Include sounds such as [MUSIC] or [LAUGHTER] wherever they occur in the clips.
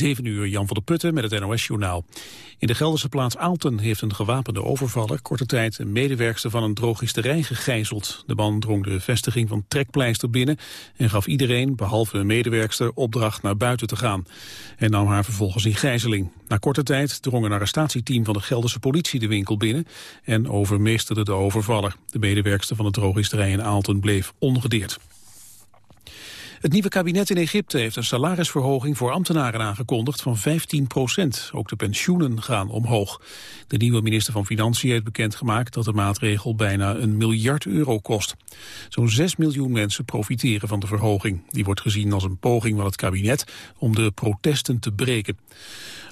7 uur, Jan van der Putten met het NOS-journaal. In de Gelderse plaats Aalten heeft een gewapende overvaller... korte tijd een medewerkster van een drogisterij gegijzeld. De man drong de vestiging van Trekpleister binnen... en gaf iedereen, behalve een medewerkster, opdracht naar buiten te gaan. En nam haar vervolgens in gijzeling. Na korte tijd drong een arrestatieteam van de Gelderse politie de winkel binnen... en overmeesterde de overvaller. De medewerkster van de drogisterij in Aalten bleef ongedeerd. Het nieuwe kabinet in Egypte heeft een salarisverhoging voor ambtenaren aangekondigd van 15 procent. Ook de pensioenen gaan omhoog. De nieuwe minister van Financiën heeft bekendgemaakt dat de maatregel bijna een miljard euro kost. Zo'n 6 miljoen mensen profiteren van de verhoging. Die wordt gezien als een poging van het kabinet om de protesten te breken.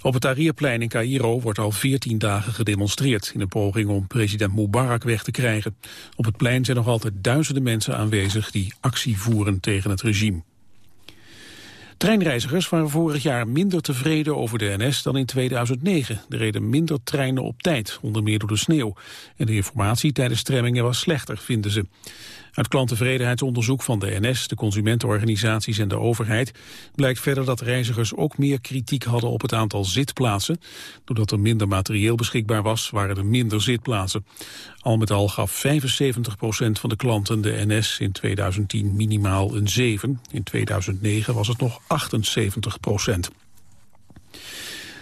Op het Tahrirplein in Cairo wordt al 14 dagen gedemonstreerd... in een poging om president Mubarak weg te krijgen. Op het plein zijn nog altijd duizenden mensen aanwezig... die actie voeren tegen het regime. Treinreizigers waren vorig jaar minder tevreden over de NS dan in 2009. Er reden minder treinen op tijd, onder meer door de sneeuw. En de informatie tijdens stremmingen was slechter, vinden ze. Uit klanttevredenheidsonderzoek van de NS, de consumentenorganisaties en de overheid blijkt verder dat reizigers ook meer kritiek hadden op het aantal zitplaatsen. Doordat er minder materieel beschikbaar was, waren er minder zitplaatsen. Al met al gaf 75% van de klanten de NS in 2010 minimaal een 7. In 2009 was het nog 78 procent.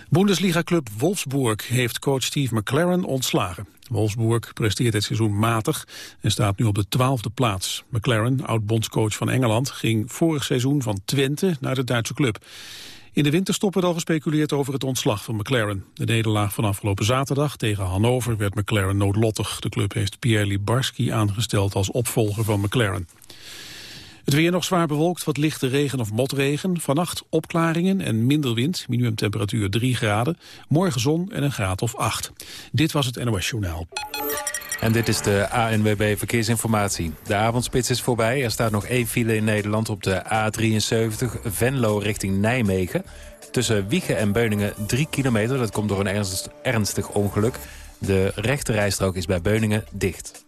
Bundesliga-club Wolfsburg heeft coach Steve McLaren ontslagen. Wolfsburg presteert het seizoen matig en staat nu op de twaalfde plaats. McLaren, oud-bondscoach van Engeland, ging vorig seizoen van Twente naar de Duitse club. In de winterstop werd al gespeculeerd over het ontslag van McLaren. De nederlaag van afgelopen zaterdag tegen Hannover werd McLaren noodlottig. De club heeft Pierre Libarski aangesteld als opvolger van McLaren. Het weer nog zwaar bewolkt, wat lichte regen of motregen. Vannacht opklaringen en minder wind, minimumtemperatuur 3 graden. Morgen zon en een graad of 8. Dit was het NOS Journaal. En dit is de ANWB Verkeersinformatie. De avondspits is voorbij. Er staat nog één file in Nederland op de A73 Venlo richting Nijmegen. Tussen Wiegen en Beuningen 3 kilometer. Dat komt door een ernstig ongeluk. De rechte rijstrook is bij Beuningen dicht.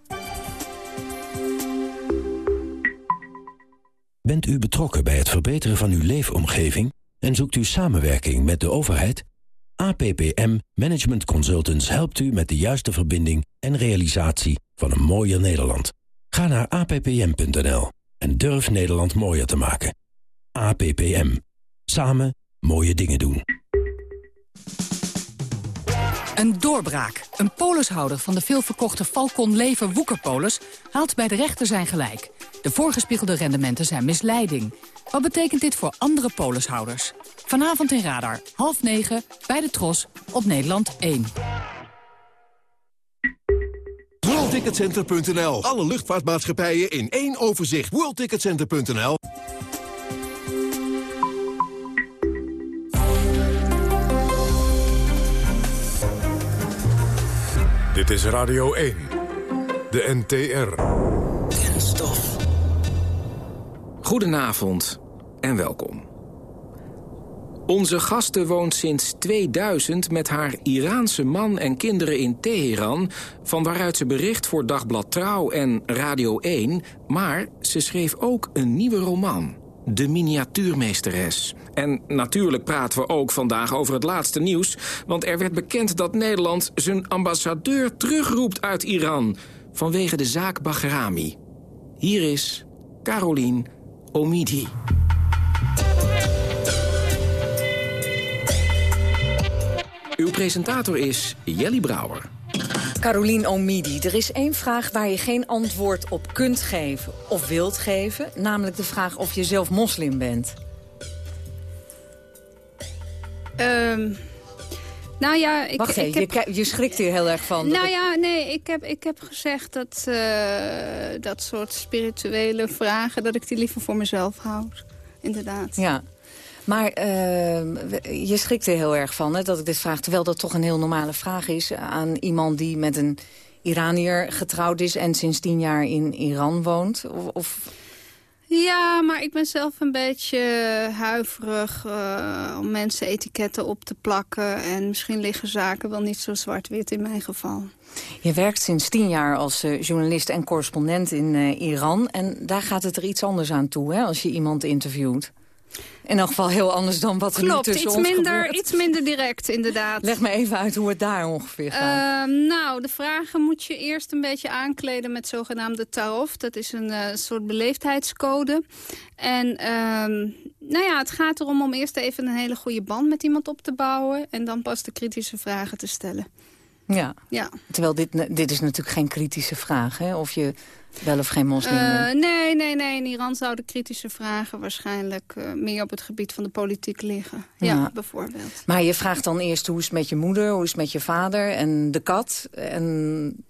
Bent u betrokken bij het verbeteren van uw leefomgeving en zoekt u samenwerking met de overheid? APPM Management Consultants helpt u met de juiste verbinding en realisatie van een mooier Nederland. Ga naar appm.nl en durf Nederland mooier te maken. APPM. Samen mooie dingen doen. Een doorbraak. Een polishouder van de veelverkochte Falcon Lever Woekerpolis... haalt bij de rechter zijn gelijk. De voorgespiegelde rendementen zijn misleiding. Wat betekent dit voor andere polishouders? Vanavond in Radar, half negen, bij de Tros, op Nederland 1. WorldTicketCenter.nl. Alle luchtvaartmaatschappijen in één overzicht. WorldTicketCenter.nl. Dit is Radio 1. De NTR. Kenstof. Goedenavond en welkom. Onze gasten woont sinds 2000 met haar Iraanse man en kinderen in Teheran... van waaruit ze bericht voor Dagblad Trouw en Radio 1... maar ze schreef ook een nieuwe roman, De Miniatuurmeesteres. En natuurlijk praten we ook vandaag over het laatste nieuws... want er werd bekend dat Nederland zijn ambassadeur terugroept uit Iran... vanwege de zaak Bahrami. Hier is Caroline Omidi. Uw presentator is Jelly Brouwer. Caroline Omidi, er is één vraag waar je geen antwoord op kunt geven of wilt geven. Namelijk de vraag of je zelf moslim bent. Um, nou ja, ik, Wacht ik heb... je, je schrikt hier heel erg van. Nou ja, nee, ik heb, ik heb gezegd dat uh, dat soort spirituele vragen... dat ik die liever voor mezelf houd, inderdaad. Ja, maar uh, je schrikt er heel erg van hè, dat ik dit vraag... terwijl dat toch een heel normale vraag is aan iemand die met een Iranier getrouwd is... en sinds tien jaar in Iran woont. Of, of... Ja, maar ik ben zelf een beetje huiverig uh, om mensen etiketten op te plakken. En misschien liggen zaken wel niet zo zwart-wit in mijn geval. Je werkt sinds tien jaar als uh, journalist en correspondent in uh, Iran. En daar gaat het er iets anders aan toe hè, als je iemand interviewt. In elk geval heel anders dan wat er Klopt, nu tussen iets ons minder, gebeurt. iets minder direct inderdaad. Leg me even uit hoe het daar ongeveer gaat. Ehm, nou, de vragen moet je eerst een beetje aankleden met zogenaamde tarof. Dat is een eh, soort beleefdheidscode. En ehm, nou ja, het gaat erom om eerst even een hele goede band met iemand op te bouwen... en dan pas de kritische vragen te stellen. ja. Ja. Terwijl dit, dit is natuurlijk geen kritische vraag, hè? Of je wel of geen moslim Eh, nee, nee, nee. In Iran zouden kritische vragen waarschijnlijk eh, meer op het gebied van de politiek liggen. Ja, Ja. bijvoorbeeld. Maar je vraagt dan eerst hoe is het met je moeder, hoe is het met je vader en de kat. En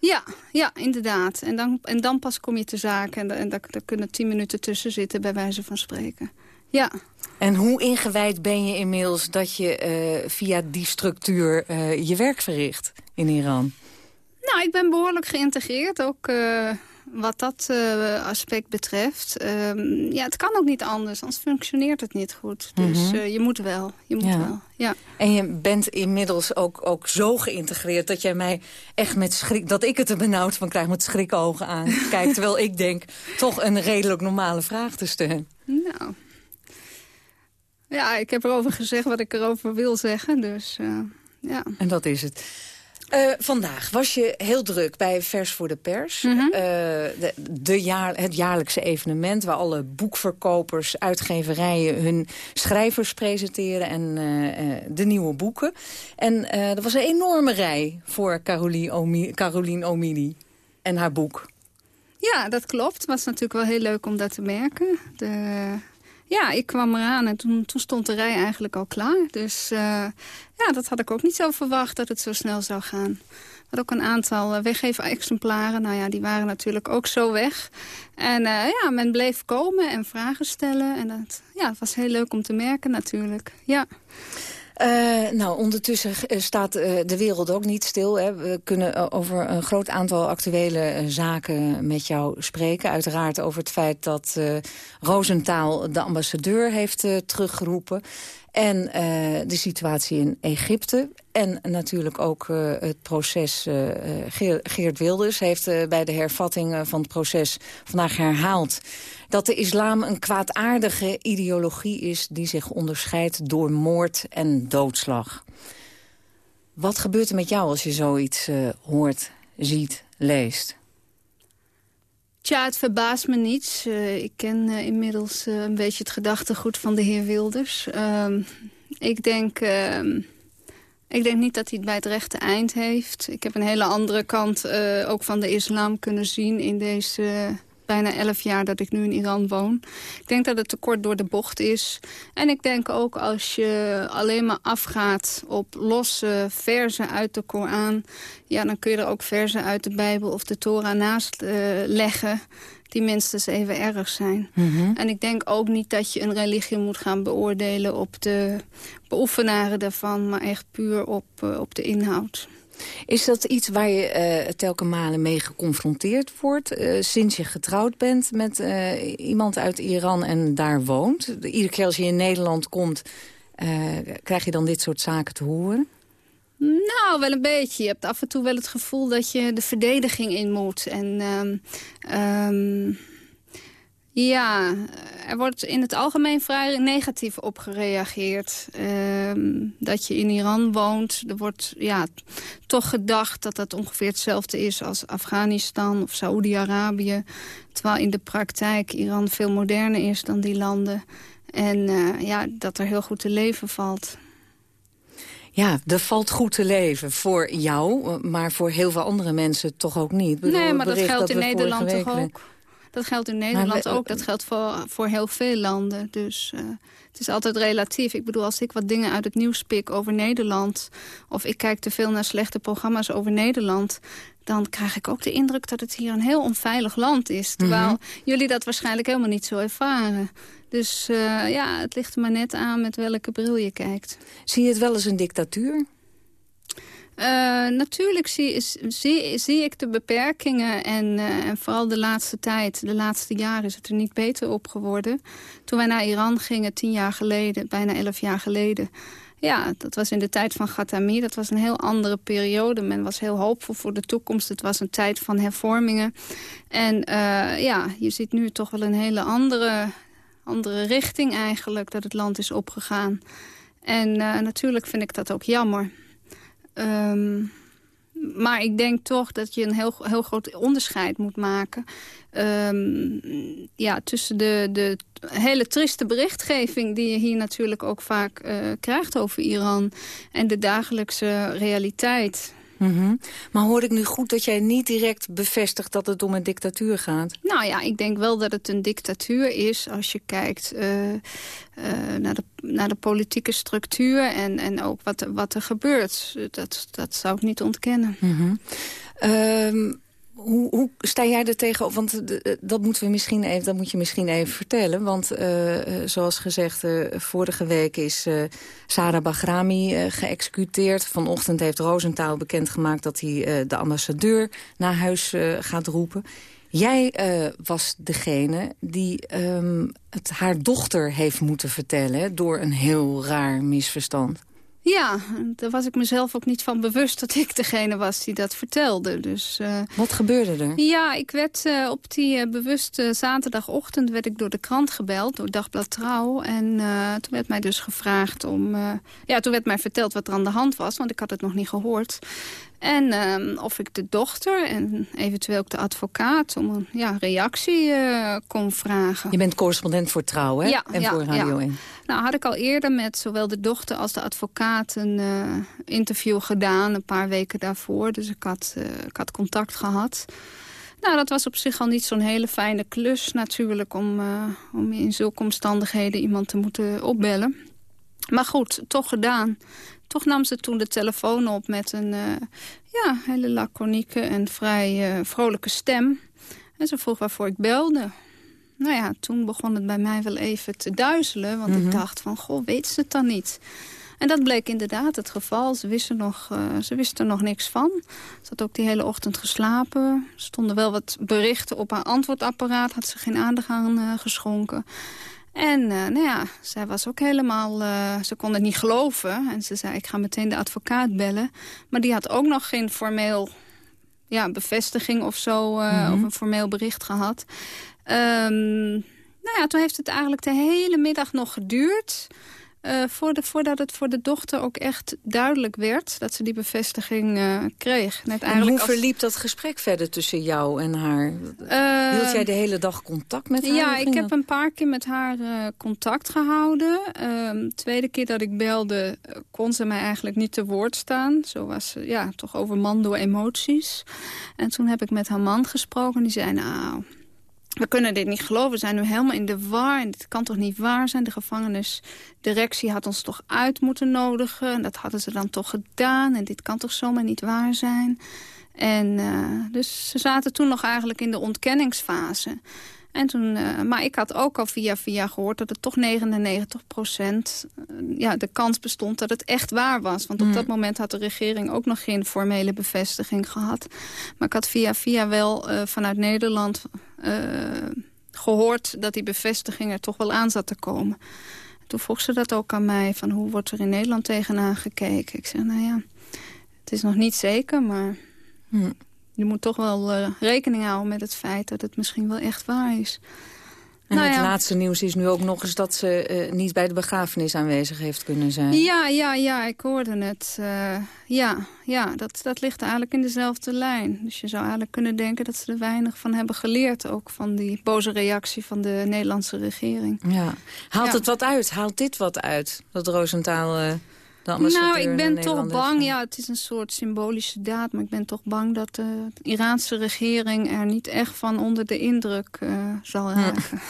Ja, ja, inderdaad. En dan, en dan pas kom je te zaken. En, da- en daar, daar kunnen tien minuten tussen zitten, bij wijze van spreken. Ja. En hoe ingewijd ben je inmiddels dat je eh, via die structuur je werk verricht in Iran? Nou, ik ben behoorlijk geïntegreerd, ook eh, wat dat eh, aspect betreft. Ehm, ja, het kan ook niet anders, anders functioneert het niet goed. Dus Mhm. eh, je moet wel, je moet Ja. wel. Ja. En je bent inmiddels ook, ook zo geïntegreerd dat jij mij echt met schrik... dat ik het er benauwd van krijg met schrikogen aan. [LAUGHS] Kijk, terwijl ik denk toch een redelijk normale vraag te stellen. Nou. Ja, ik heb erover gezegd wat ik erover wil zeggen, dus ja. En dat is het. Eh, vandaag was je heel druk bij Vers voor de Pers. Mhm. Eh, de, de jaar, het jaarlijkse evenement waar alle boekverkopers, uitgeverijen... hun schrijvers presenteren en eh, de nieuwe boeken. En er was een enorme rij voor Caroline, Omi Caroline Omidi en haar boek. Ja, dat klopt. Het was natuurlijk wel heel leuk om dat te merken. De, ja, ik kwam eraan en toen, stond de rij eigenlijk al klaar. Dus eh, ja, dat had ik ook niet zo verwacht dat het zo snel zou gaan. Hadden ook een aantal eh, weggeven-exemplaren. Nou ja, die waren natuurlijk ook zo weg. En eh, ja, men bleef komen en vragen stellen. En dat, ja, was heel leuk om te merken natuurlijk. Ja. Eh, nou, ondertussen eh, staat eh, de wereld ook niet stil. Hè. We kunnen over een groot aantal actuele zaken met jou spreken. Uiteraard over het feit dat Roosentaal de ambassadeur heeft teruggeroepen. En eh, de situatie in Egypte. En natuurlijk ook eh, het proces... eh, Geer- Geert Wilders heeft bij de hervatting van het proces vandaag herhaald... dat de islam een kwaadaardige ideologie is... die zich onderscheidt door moord en doodslag. Wat gebeurt er met jou als je zoiets hoort, ziet, leest? Tja, het verbaast me niets. Eh, ik ken eh, inmiddels eh, een beetje het gedachtegoed van de heer Wilders. Ehm, ik, denk, ehm, ik denk niet dat hij het bij het rechte eind heeft. Ik heb een hele andere kant ook van de islam kunnen zien... in deze bijna elf jaar dat ik nu in Iran woon. Ik denk dat het te kort door de bocht is. En ik denk ook als je alleen maar afgaat op losse verzen uit de Koran... ja, dan kun je er ook verzen uit de Bijbel of de Torah naast eh, leggen... die minstens even erg zijn. En ik denk ook niet dat je een religie moet gaan beoordelen... op de beoefenaren daarvan, maar echt puur op, eh, op de inhoud. Is dat iets waar je eh telkens malen mee geconfronteerd wordt... eh, sinds je getrouwd bent met eh, iemand uit Iran en daar woont? Iedere keer als je in Nederland komt, krijg je dan dit soort zaken te horen? Nou, wel een beetje. Je hebt af en toe wel het gevoel dat je de verdediging in moet. En ehm, ehm, ja, er wordt in het algemeen vrij negatief op gereageerd. Ehm, dat je in Iran woont. Er wordt ja, toch gedacht dat dat ongeveer hetzelfde is als Afghanistan of Saoedi-Arabië. Terwijl in de praktijk Iran veel moderner is dan die landen. En eh, ja, dat er heel goed te leven valt. Ja, er valt goed te leven voor jou, maar voor heel veel andere mensen toch ook niet. Bedoel, nee, maar dat geldt in Nederland toch ook? Dat geldt in Nederland we- ook. Dat geldt voor, voor heel veel landen. Dus eh, het is altijd relatief. Ik bedoel, als ik wat dingen uit het nieuws pik over Nederland... of ik kijk te veel naar slechte programma's over Nederland... dan krijg ik ook de indruk dat het hier een heel onveilig land is. Terwijl jullie dat waarschijnlijk helemaal niet zo ervaren. Dus eh, ja, het ligt er maar net aan met welke bril je kijkt. Zie je het wel eens een dictatuur? Eh, natuurlijk zie, zie, ik de beperkingen en, eh, en vooral de laatste tijd, de laatste jaren is het er niet beter op geworden. Toen wij naar Iran gingen, tien jaar geleden, bijna elf jaar geleden... Ja, dat was in de tijd van Ghatami. Dat was een heel andere periode. Men was heel hoopvol voor de toekomst. Het was een tijd van hervormingen. En eh, ja, je ziet nu toch wel een hele andere andere richting eigenlijk dat het land is opgegaan. En natuurlijk vind ik dat ook jammer. Ehm, maar ik denk toch dat je een heel, heel groot onderscheid moet maken... Ehm, ja, tussen de, de hele trieste berichtgeving... die je hier natuurlijk ook vaak uh, krijgt over Iran... en de dagelijkse realiteit. Mhm. Maar hoor ik nu goed dat jij niet direct bevestigt dat het om een dictatuur gaat? Nou ja, ik denk wel dat het een dictatuur is als je kijkt uh, uh, naar, de, naar de politieke structuur en, en ook wat, wat er gebeurt. Dat, dat zou ik niet ontkennen. Mm hoe, hoe sta jij er tegen? Want dat, moeten we misschien even, dat moet je misschien even vertellen. Want uh, zoals gezegd, vorige week is Sarah Bahrami geëxecuteerd. Vanochtend heeft Roosentaal bekendgemaakt dat hij de ambassadeur naar huis gaat roepen. Jij was degene die um, het haar dochter heeft moeten vertellen... door een heel raar misverstand. Ja, daar was ik mezelf ook niet van bewust dat ik degene was die dat vertelde. Dus, uh, Wat gebeurde er? Ja, ik werd uh, op die uh, bewuste zaterdagochtend werd ik door de krant gebeld, door Dagblad Trouw. En toen werd mij dus gevraagd om... ja, toen werd mij verteld wat er aan de hand was, want ik had het nog niet gehoord. En um, of ik de dochter en eventueel ook de advocaat om een ja, reactie uh, kon vragen. Je bent correspondent voor Trouw, hè? Ja, en voor Radio ja. 1. Nou, had ik al eerder met zowel de dochter als de advocaat een uh, interview gedaan, een paar weken daarvoor. Dus ik had, uh, ik had contact gehad. Nou, dat was op zich al niet zo'n hele fijne klus natuurlijk... om, om in zulke omstandigheden iemand te moeten opbellen. Maar goed, toch gedaan. Toch nam ze toen de telefoon op met een uh, ja, hele laconieke en vrij uh, vrolijke stem. En ze vroeg waarvoor ik belde. Nou ja, toen begon het bij mij wel even te duizelen. Want mm -hmm. ik mhm. dacht van, goh, weet ze het dan niet? En dat bleek inderdaad het geval. Ze wisten, nog, uh, ze wisten er nog niks van. Ze had ook die hele ochtend geslapen. Er stonden wel wat berichten op haar antwoordapparaat. Had ze geen aandacht aan geschonken. En uh, nou ja, zij was ook helemaal... Uh, ze kon het niet geloven. En ze zei, ik ga meteen de advocaat bellen. Maar die had ook nog geen formeel ja, bevestiging of zo... Uh, mm -hmm. of een formeel bericht gehad. Um, nou ja, toen heeft het eigenlijk de hele middag nog geduurd... Uh, voordat het voor de dochter ook echt duidelijk werd... dat ze die bevestiging uh, kreeg. Net en hoe verliep dat gesprek verder tussen jou en haar? Uh, Hield jij de hele dag contact met haar? Ja, ik heb een paar keer met haar contact gehouden. Ehm, tweede keer dat ik belde kon ze mij eigenlijk niet te woord staan. Zo was ze ja, toch overman door emoties. En toen heb ik met haar man gesproken. Die zei, nou we kunnen dit niet geloven. We zijn nu helemaal in de war. En dit kan toch niet waar zijn? De gevangenisdirectie had ons toch uit moeten nodigen. En dat hadden ze dan toch gedaan. En dit kan toch zomaar niet waar zijn? En uh, dus ze zaten toen nog eigenlijk in de ontkenningsfase. En toen, uh, maar ik had ook al via via gehoord dat het toch 99 procent... Uh, ja, de kans bestond dat het echt waar was. Want op mm. dat moment had de regering ook nog geen formele bevestiging gehad. Maar ik had via via wel uh, vanuit Nederland gehoord... dat die bevestiging er toch wel aan zat te komen. Toen vroeg ze dat ook aan mij, van hoe wordt er in Nederland tegenaan gekeken? Ik zei, nou ja, het is nog niet zeker, maar... Mm je moet toch wel uh, rekening houden met het feit dat het misschien wel echt waar is. En nou het ja. laatste nieuws is nu ook nog eens dat ze uh, niet bij de begrafenis aanwezig heeft kunnen zijn. Ja, ja, ja, ik hoorde het. Uh, ja, ja dat, dat ligt eigenlijk in dezelfde lijn. Dus je zou eigenlijk kunnen denken dat ze er weinig van hebben geleerd. Ook van die boze reactie van de Nederlandse regering. Ja. Haalt ja. het wat uit? Haalt dit wat uit? Dat Roosentaal... Nou, ik ben toch bang, ja, het is een soort symbolische daad... maar ik ben toch bang dat de Iraanse regering er niet echt van onder de indruk uh, zal raken. [LAUGHS]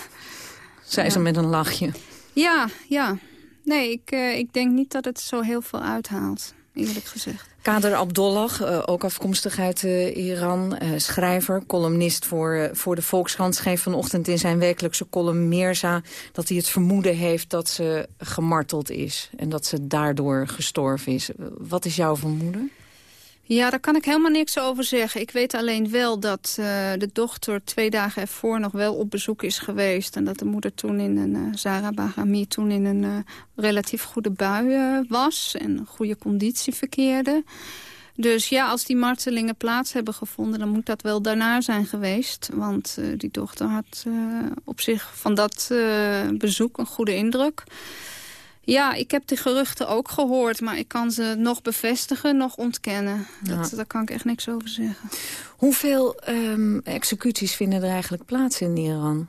Zei ja. ze met een lachje. Ja, ja. Nee, ik, uh, ik denk niet dat het zo heel veel uithaalt, eerlijk gezegd. Kader Abdollah, uh, ook afkomstig uit uh, Iran, uh, schrijver, columnist voor, voor de Volkskrant... schreef vanochtend in zijn wekelijkse column Mirza... dat hij het vermoeden heeft dat ze gemarteld is en dat ze daardoor gestorven is. Wat is jouw vermoeden? Ja, daar kan ik helemaal niks over zeggen. Ik weet alleen wel dat uh, de dochter twee dagen ervoor nog wel op bezoek is geweest. En dat de moeder toen in een, uh, Zara Bagami toen in een uh, relatief goede bui was. En goede conditie verkeerde. Dus ja, als die martelingen plaats hebben gevonden... dan moet dat wel daarna zijn geweest. Want die dochter had op zich van dat bezoek een goede indruk. Ja, ik heb die geruchten ook gehoord, maar ik kan ze nog bevestigen, nog ontkennen. Dat, Daar kan ik echt niks over zeggen. Hoeveel um, executies vinden er eigenlijk plaats in Iran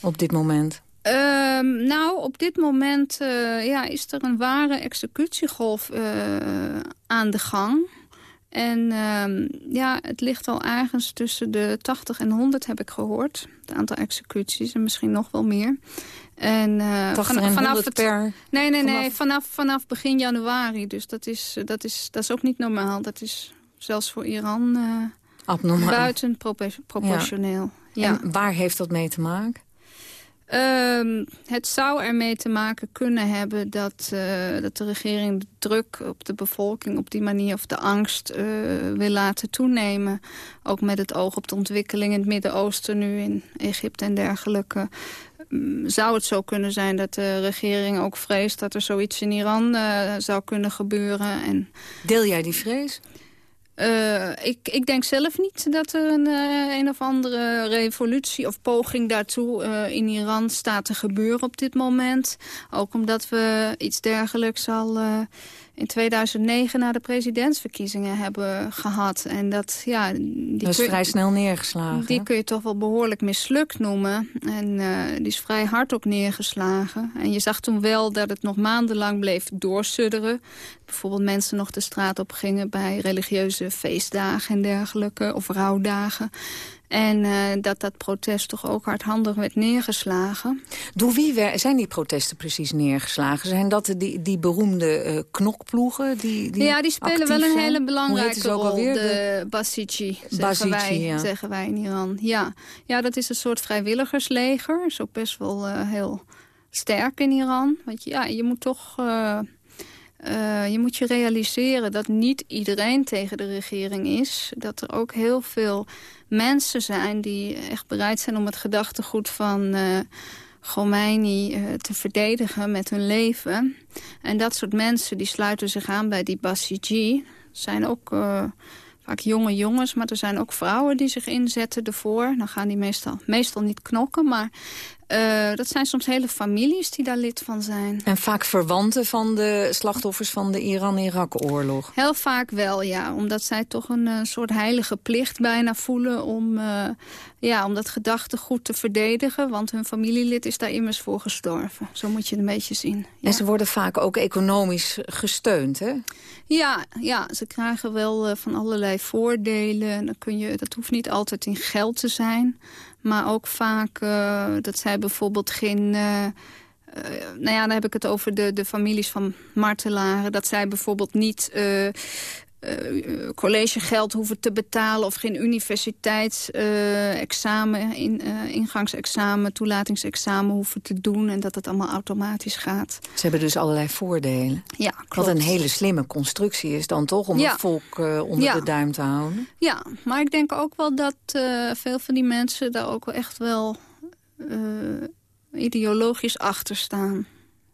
op dit moment? Um, nou, op dit moment uh, ja, is er een ware executiegolf uh, aan de gang. En um, ja, het ligt al ergens tussen de 80 en 100, heb ik gehoord. Het aantal executies en misschien nog wel meer. En, uh, van, en vanaf het, per... Nee, nee, nee, vanaf, vanaf begin januari. Dus dat is, dat, is, dat is ook niet normaal. Dat is zelfs voor Iran uh, Abnormaal. buiten proportioneel. Ja. En waar heeft dat mee te maken? Um, het zou ermee te maken kunnen hebben dat, uh, dat de regering de druk op de bevolking op die manier of de angst uh, wil laten toenemen. Ook met het oog op de ontwikkeling in het Midden-Oosten nu in Egypte en dergelijke. Um, zou het zo kunnen zijn dat de regering ook vreest dat er zoiets in Iran uh, zou kunnen gebeuren. En... Deel jij die vrees? Uh, ik, ik denk zelf niet dat er een, uh, een of andere revolutie of poging daartoe uh, in Iran staat te gebeuren op dit moment. Ook omdat we iets dergelijks al in 2009 na de presidentsverkiezingen hebben gehad. En dat, ja, die dat is vrij snel neergeslagen. Die kun je toch wel behoorlijk mislukt noemen. En die is vrij hard ook neergeslagen. En je zag toen wel dat het nog maandenlang bleef doorsudderen. Bijvoorbeeld mensen nog de straat op gingen bij religieuze feestdagen en dergelijke. Of rouwdagen. En uh, dat dat protest toch ook hardhandig werd neergeslagen. Door wie zijn die protesten precies neergeslagen? Zijn dat die, die beroemde uh, knokploegen? Die, die ja, die spelen wel een hele belangrijke rol. Alweer? De Basiji, zeggen, wij, ja. zeggen wij in Iran. Ja. ja, dat is een soort vrijwilligersleger. Is ook best wel uh, heel sterk in Iran. Want ja, je moet toch... Uh, je moet je realiseren dat niet iedereen tegen de regering is. Dat er ook heel veel mensen zijn die echt bereid zijn om het gedachtegoed van uh, te verdedigen met hun leven. En dat soort mensen die sluiten zich aan bij die Basiji. zijn ook vaak jonge jongens, maar er zijn ook vrouwen die zich inzetten ervoor. Dan gaan die meestal, meestal niet knokken, maar uh, dat zijn soms hele families die daar lid van zijn. En vaak verwanten van de slachtoffers van de Iran-Irak-oorlog? Heel vaak wel, ja. Omdat zij toch een, een soort heilige plicht bijna voelen... om, uh, ja, om dat gedachtegoed te verdedigen. Want hun familielid is daar immers voor gestorven. Zo moet je het een beetje zien. Ja. En ze worden vaak ook economisch gesteund, hè? Ja, ja ze krijgen wel uh, van allerlei voordelen. Dan kun je, dat hoeft niet altijd in geld te zijn... Maar ook vaak uh, dat zij bijvoorbeeld geen... Uh, uh, nou ja, dan heb ik het over de, de families van martelaren. Dat zij bijvoorbeeld niet uh, collegegeld hoeven te betalen... of geen universiteitsexamen, uh, in, uh, ingangsexamen, toelatingsexamen hoeven te doen... en dat het allemaal automatisch gaat. Ze hebben dus allerlei voordelen. Ja, klopt. Wat een hele slimme constructie is dan toch... om ja. het volk onder ja. de duim te houden. Ja, maar ik denk ook wel dat veel van die mensen... daar ook wel echt wel ideologisch achter staan.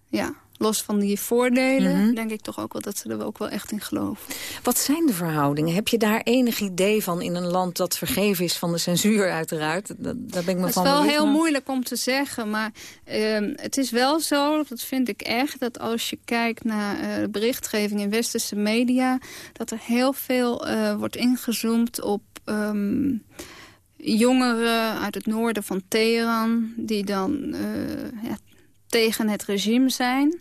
Ja los van die voordelen, mm -hmm. denk ik toch ook wel dat ze er ook wel echt in geloven. Wat zijn de verhoudingen? Heb je daar enig idee van in een land dat vergeven is van de censuur uiteraard? Daar ben ik me Het van is wel heel moeilijk om te zeggen, maar uh, het is wel zo, dat vind ik echt, dat als je kijkt naar uh, berichtgeving in westerse media, dat er heel veel uh, wordt ingezoomd op... Um, jongeren uit het noorden van Teheran... die dan uh, ja, tegen het regime zijn.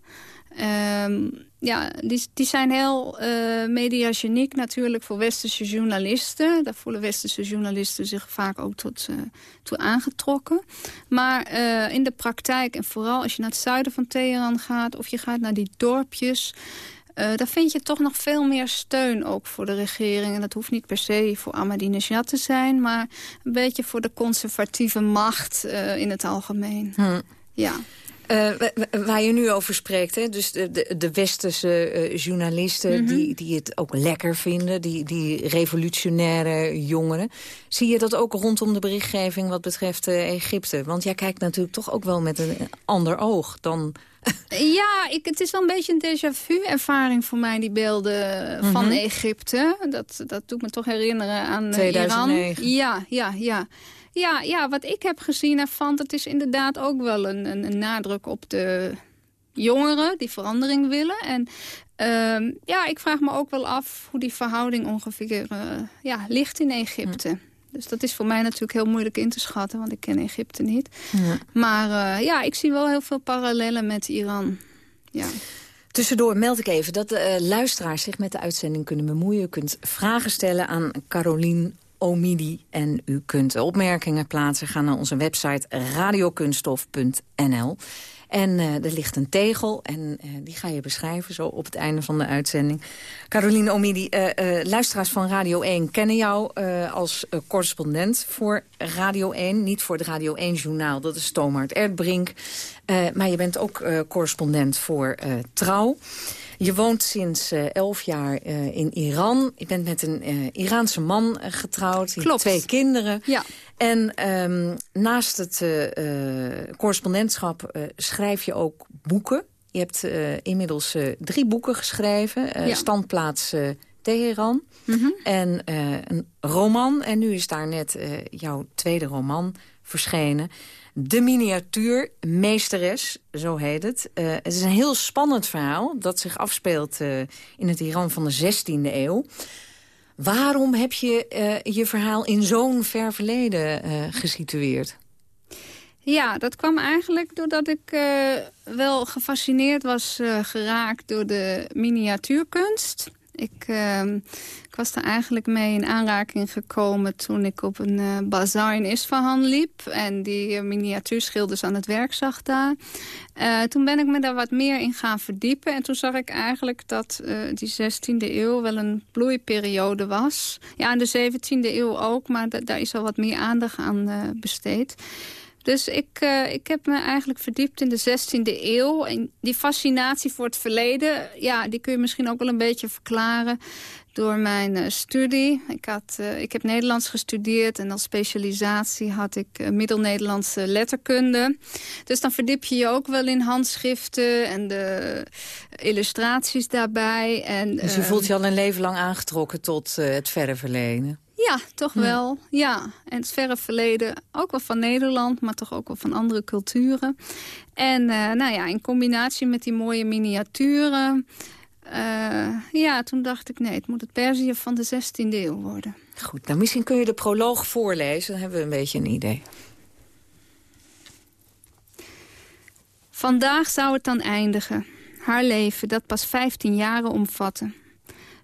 Um, ja, die, die zijn heel uh, mediageniek natuurlijk voor westerse journalisten. Daar voelen westerse journalisten zich vaak ook tot, uh, toe aangetrokken. Maar uh, in de praktijk, en vooral als je naar het zuiden van Teheran gaat... of je gaat naar die dorpjes... Uh, daar vind je toch nog veel meer steun ook voor de regering. En dat hoeft niet per se voor Ahmadinejad te zijn... maar een beetje voor de conservatieve macht uh, in het algemeen. Hm. Ja. Uh, waar je nu over spreekt, hè? dus de, de, de westerse uh, journalisten... Mhm. die, die het ook lekker vinden, die, die revolutionaire jongeren. Zie je dat ook rondom de berichtgeving wat betreft uh, Egypte? Want jij kijkt natuurlijk toch ook wel met een ander oog dan... [LAUGHS] Ja, ik, het is wel een beetje een déjà vu-ervaring voor mij, die beelden van Mhm. Egypte. Dat, dat doet me toch herinneren aan eh, 2009. Iran. Ja, ja, ja. Ja, ja, wat ik heb gezien ervan, dat is inderdaad ook wel een, een, een nadruk op de jongeren die verandering willen. En ehm, ja, ik vraag me ook wel af hoe die verhouding ongeveer eh, ja, ligt in Egypte. Dus dat is voor mij natuurlijk heel moeilijk in te schatten, want ik ken Egypte niet. Ja. Maar eh, ja, ik zie wel heel veel parallellen met Iran. Ja. Tussendoor meld ik even dat de eh, luisteraars zich met de uitzending kunnen bemoeien. U kunt vragen stellen aan Carolien Omidi. En u kunt opmerkingen plaatsen. Ga naar onze website radiokunstof.nl. En eh, er ligt een tegel en eh, die ga je beschrijven zo op het einde van de uitzending. Caroline Omidi, eh, luisteraars van Radio 1 kennen jou als correspondent voor Radio 1. Niet voor het Radio 1-journaal, dat is Tomart Erdbrink. Maar je bent ook correspondent voor Trouw. Je woont sinds eh, elf jaar eh, in Iran. Je bent met een eh, Iraanse man getrouwd. Je Klopt. twee kinderen. Ja. En ehm, naast het correspondentschap schrijf je ook boeken. Je hebt inmiddels drie boeken geschreven. Ja. Standplaats eh, Teheran. Mhm. En een roman. En nu is daar net jouw tweede roman verschenen. De miniatuur Meesteres, zo heet het. Eh, het is een heel spannend verhaal dat zich afspeelt eh, in het Iran van de 16e eeuw. Waarom heb je eh, je verhaal in zo'n ver verleden gesitueerd? Ja, dat kwam eigenlijk doordat ik wel gefascineerd was geraakt door de miniatuurkunst. Ik, ehm, ik was er eigenlijk mee in aanraking gekomen toen ik op een eh bazaar in Isfahan liep. En die eh, miniatuurschilders aan het werk zag daar. Eh, toen ben ik me daar wat meer in gaan verdiepen. En toen zag ik eigenlijk dat die 16e eeuw wel een bloeiperiode was. Ja, en de 17e eeuw ook, maar da- daar is al wat meer aandacht aan besteed. Dus ik, eh, ik heb me eigenlijk verdiept in de 16e eeuw. En die fascinatie voor het verleden, ja, die kun je misschien ook wel een beetje verklaren door mijn eh, studie. Ik, had, eh, ik heb Nederlands gestudeerd en als specialisatie had ik eh, Middel-Nederlandse letterkunde. Dus dan verdiep je je ook wel in handschriften en de illustraties daarbij. En, Dus je voelt je al een leven lang aangetrokken tot het verre verleden. Ja, toch wel. Ja, en het verre verleden ook wel van Nederland, maar toch ook wel van andere culturen. En eh, nou ja, in combinatie met die mooie miniaturen... eh, ja, toen dacht ik, nee, het moet het Perzië van de 16e eeuw worden. Goed, nou misschien kun je de proloog voorlezen. Dan hebben we een beetje een idee. Vandaag zou het dan eindigen. Haar leven, dat pas 15 jaren omvatte.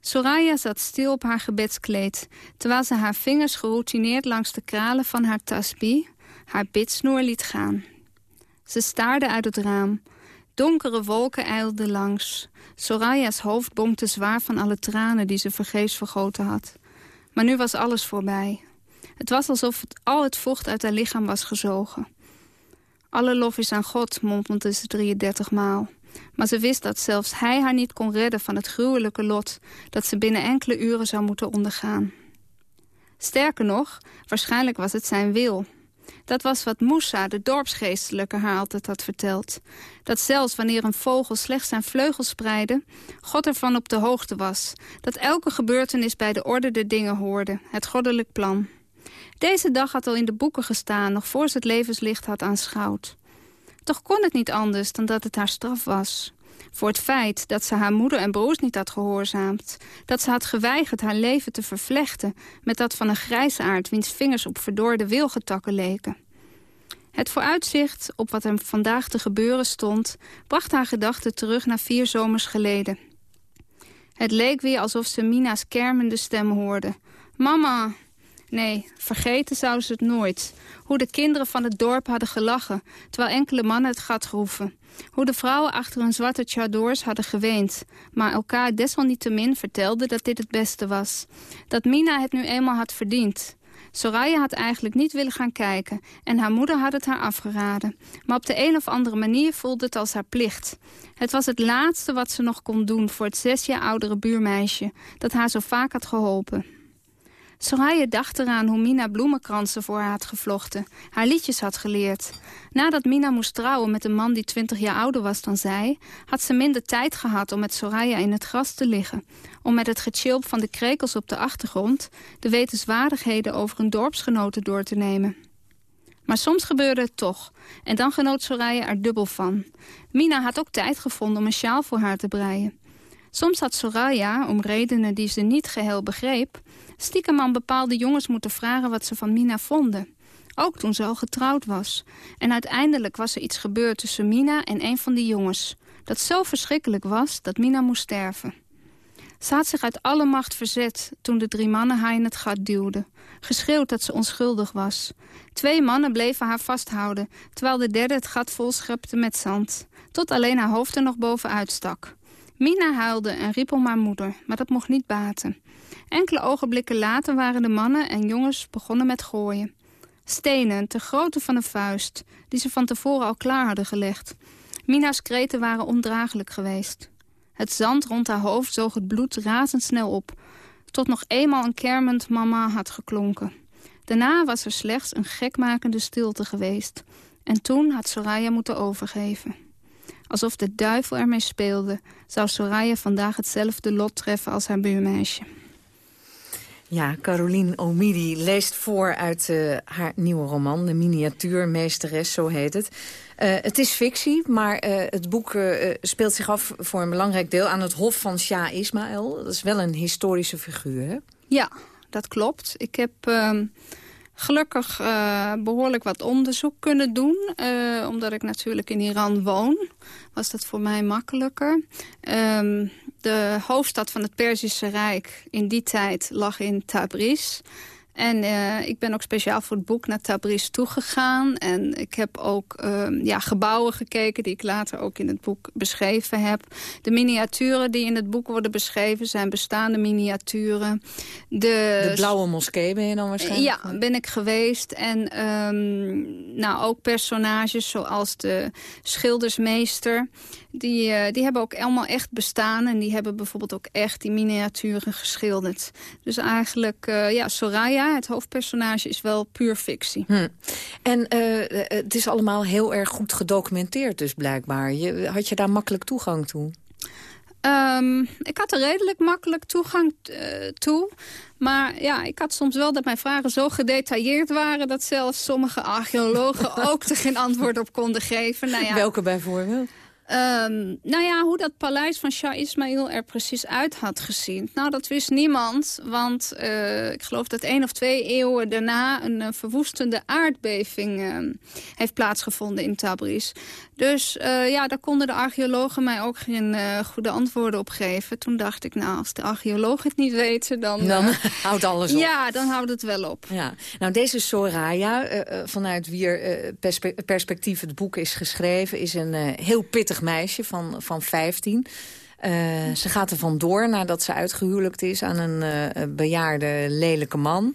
Soraya zat stil op haar gebedskleed... terwijl ze haar vingers geroutineerd langs de kralen van haar tasbih... haar bidsnoer liet gaan. Ze staarde uit het raam. Donkere wolken ijlden langs. Soraya's hoofd bonkte zwaar van alle tranen die ze vergeefs vergoten had. Maar nu was alles voorbij. Het was alsof al het vocht uit haar lichaam was gezogen. Alle lof is aan God, mompelde ze 33 maal. Maar ze wist dat zelfs hij haar niet kon redden van het gruwelijke lot... dat ze binnen enkele uren zou moeten ondergaan. Sterker nog, waarschijnlijk was het zijn wil. Dat was wat Moussa, de dorpsgeestelijke, haar altijd had verteld. Dat zelfs wanneer een vogel slechts zijn vleugels spreidde... God ervan op de hoogte was. Dat elke gebeurtenis bij de orde der dingen hoorde. Het goddelijk plan. Deze dag had al in de boeken gestaan, nog voor ze het levenslicht had aanschouwd. Toch kon het niet anders dan dat het haar straf was. Voor het feit dat ze haar moeder en broers niet had gehoorzaamd. Dat ze had geweigerd haar leven te vervlechten... met dat van een grijsaard wiens vingers op verdorde wilgetakken leken. Het vooruitzicht op wat er vandaag te gebeuren stond... bracht haar gedachten terug naar vier zomers geleden. Het leek weer alsof ze Mina's kermende stem hoorde. Mama, Nee, vergeten zou ze het nooit. Hoe de kinderen van het dorp hadden gelachen, terwijl enkele mannen het gat groeven. Hoe de vrouwen achter hun zwarte chadors hadden geweend, maar elkaar desalniettemin vertelden dat dit het beste was. Dat Mina het nu eenmaal had verdiend. Soraya had eigenlijk niet willen gaan kijken en haar moeder had het haar afgeraden. Maar op de een of andere manier voelde het als haar plicht. Het was het laatste wat ze nog kon doen voor het zes jaar oudere buurmeisje... dat haar zo vaak had geholpen. Soraya dacht eraan hoe Mina bloemenkransen voor haar had gevlochten. Haar liedjes had geleerd. Nadat Mina moest trouwen met een man die 20 jaar ouder was dan zij... had ze minder tijd gehad om met Soraya in het gras te liggen. Om met het gechilp van de krekels op de achtergrond... de wetenswaardigheden over hun dorpsgenoten door te nemen. Maar soms gebeurde het toch. En dan genoot Soraya er dubbel van. Mina had ook tijd gevonden om een sjaal voor haar te breien. Soms had Soraya, om redenen die ze niet geheel begreep... stiekem aan bepaalde jongens moeten vragen wat ze van Mina vonden. Ook toen ze al getrouwd was. En uiteindelijk was er iets gebeurd tussen Mina en een van die jongens... dat zo verschrikkelijk was dat Mina moest sterven. Ze had zich uit alle macht verzet toen de drie mannen haar in het gat duwden. Geschreeuwd dat ze onschuldig was. Twee mannen bleven haar vasthouden... terwijl de derde het gat vol schepte met zand. Tot alleen haar hoofd er nog bovenuit stak. Mina huilde en riep om haar moeder, maar dat mocht niet baten. Enkele ogenblikken later waren de mannen en jongens begonnen met gooien. Stenen, te grootte van een vuist, die ze van tevoren al klaar hadden gelegd. Mina's kreten waren ondraaglijk geweest. Het zand rond haar hoofd zoog het bloed razendsnel op... tot nog eenmaal een kermend mama had geklonken. Daarna was er slechts een gekmakende stilte geweest. En toen had Soraya moeten overgeven. Alsof de duivel ermee speelde... zou Soraya vandaag hetzelfde lot treffen als haar buurmeisje. Ja, Caroline Omidi leest voor uit uh, haar nieuwe roman... De miniatuurmeesteres, zo heet het. Uh, het is fictie, maar uh, het boek speelt zich af voor een belangrijk deel... aan het hof van Shah Ismail. Dat is wel een historische figuur, hè? Ja, dat klopt. Ik heb ehm, gelukkig behoorlijk wat onderzoek kunnen doen... omdat ik natuurlijk in Iran woon was dat voor mij makkelijker. Um, de hoofdstad van het Perzische Rijk in die tijd lag in Tabriz. En uh, ik ben ook speciaal voor het boek naar Tabriz toegegaan. En ik heb ook uh, ja, gebouwen gekeken die ik later ook in het boek beschreven heb. De miniaturen die in het boek worden beschreven zijn bestaande miniaturen. De, de blauwe moskee ben je dan waarschijnlijk? Ja, ben ik geweest. En um, nou, ook personages zoals de schildersmeester. Die, uh, die hebben ook allemaal echt bestaan. En die hebben bijvoorbeeld ook echt die miniaturen geschilderd. Dus eigenlijk, uh, ja, Soraya, het hoofdpersonage, is wel puur fictie. Hm. En uh, het is allemaal heel erg goed gedocumenteerd dus blijkbaar. Je, had je daar makkelijk toegang toe? Um, ik had er redelijk makkelijk toegang toe. Maar ja, ik had soms wel dat mijn vragen zo gedetailleerd waren... dat zelfs sommige archeologen [LAUGHS] ook er geen antwoord op konden geven. Nou ja, Welke bijvoorbeeld? Um, nou ja, hoe dat paleis van Shah Ismail er precies uit had gezien. Nou, dat wist niemand, want uh, ik geloof dat één of twee eeuwen daarna... een uh, verwoestende aardbeving uh, heeft plaatsgevonden in Tabriz. Dus ja, daar konden de archeologen mij ook geen goede antwoorden op geven. Toen dacht ik, nou, als de archeologen het niet weten, dan... Dan [LAUGHS] houdt alles op. Ja, dan houdt het wel op. Ja. Nou, deze Soraya, vanuit wier perspectief het boek is geschreven... is een heel pittig meisje van, van 15. Uh, eh, ze gaat er vandoor nadat ze uitgehuwelijkt is aan een uh, bejaarde lelijke man.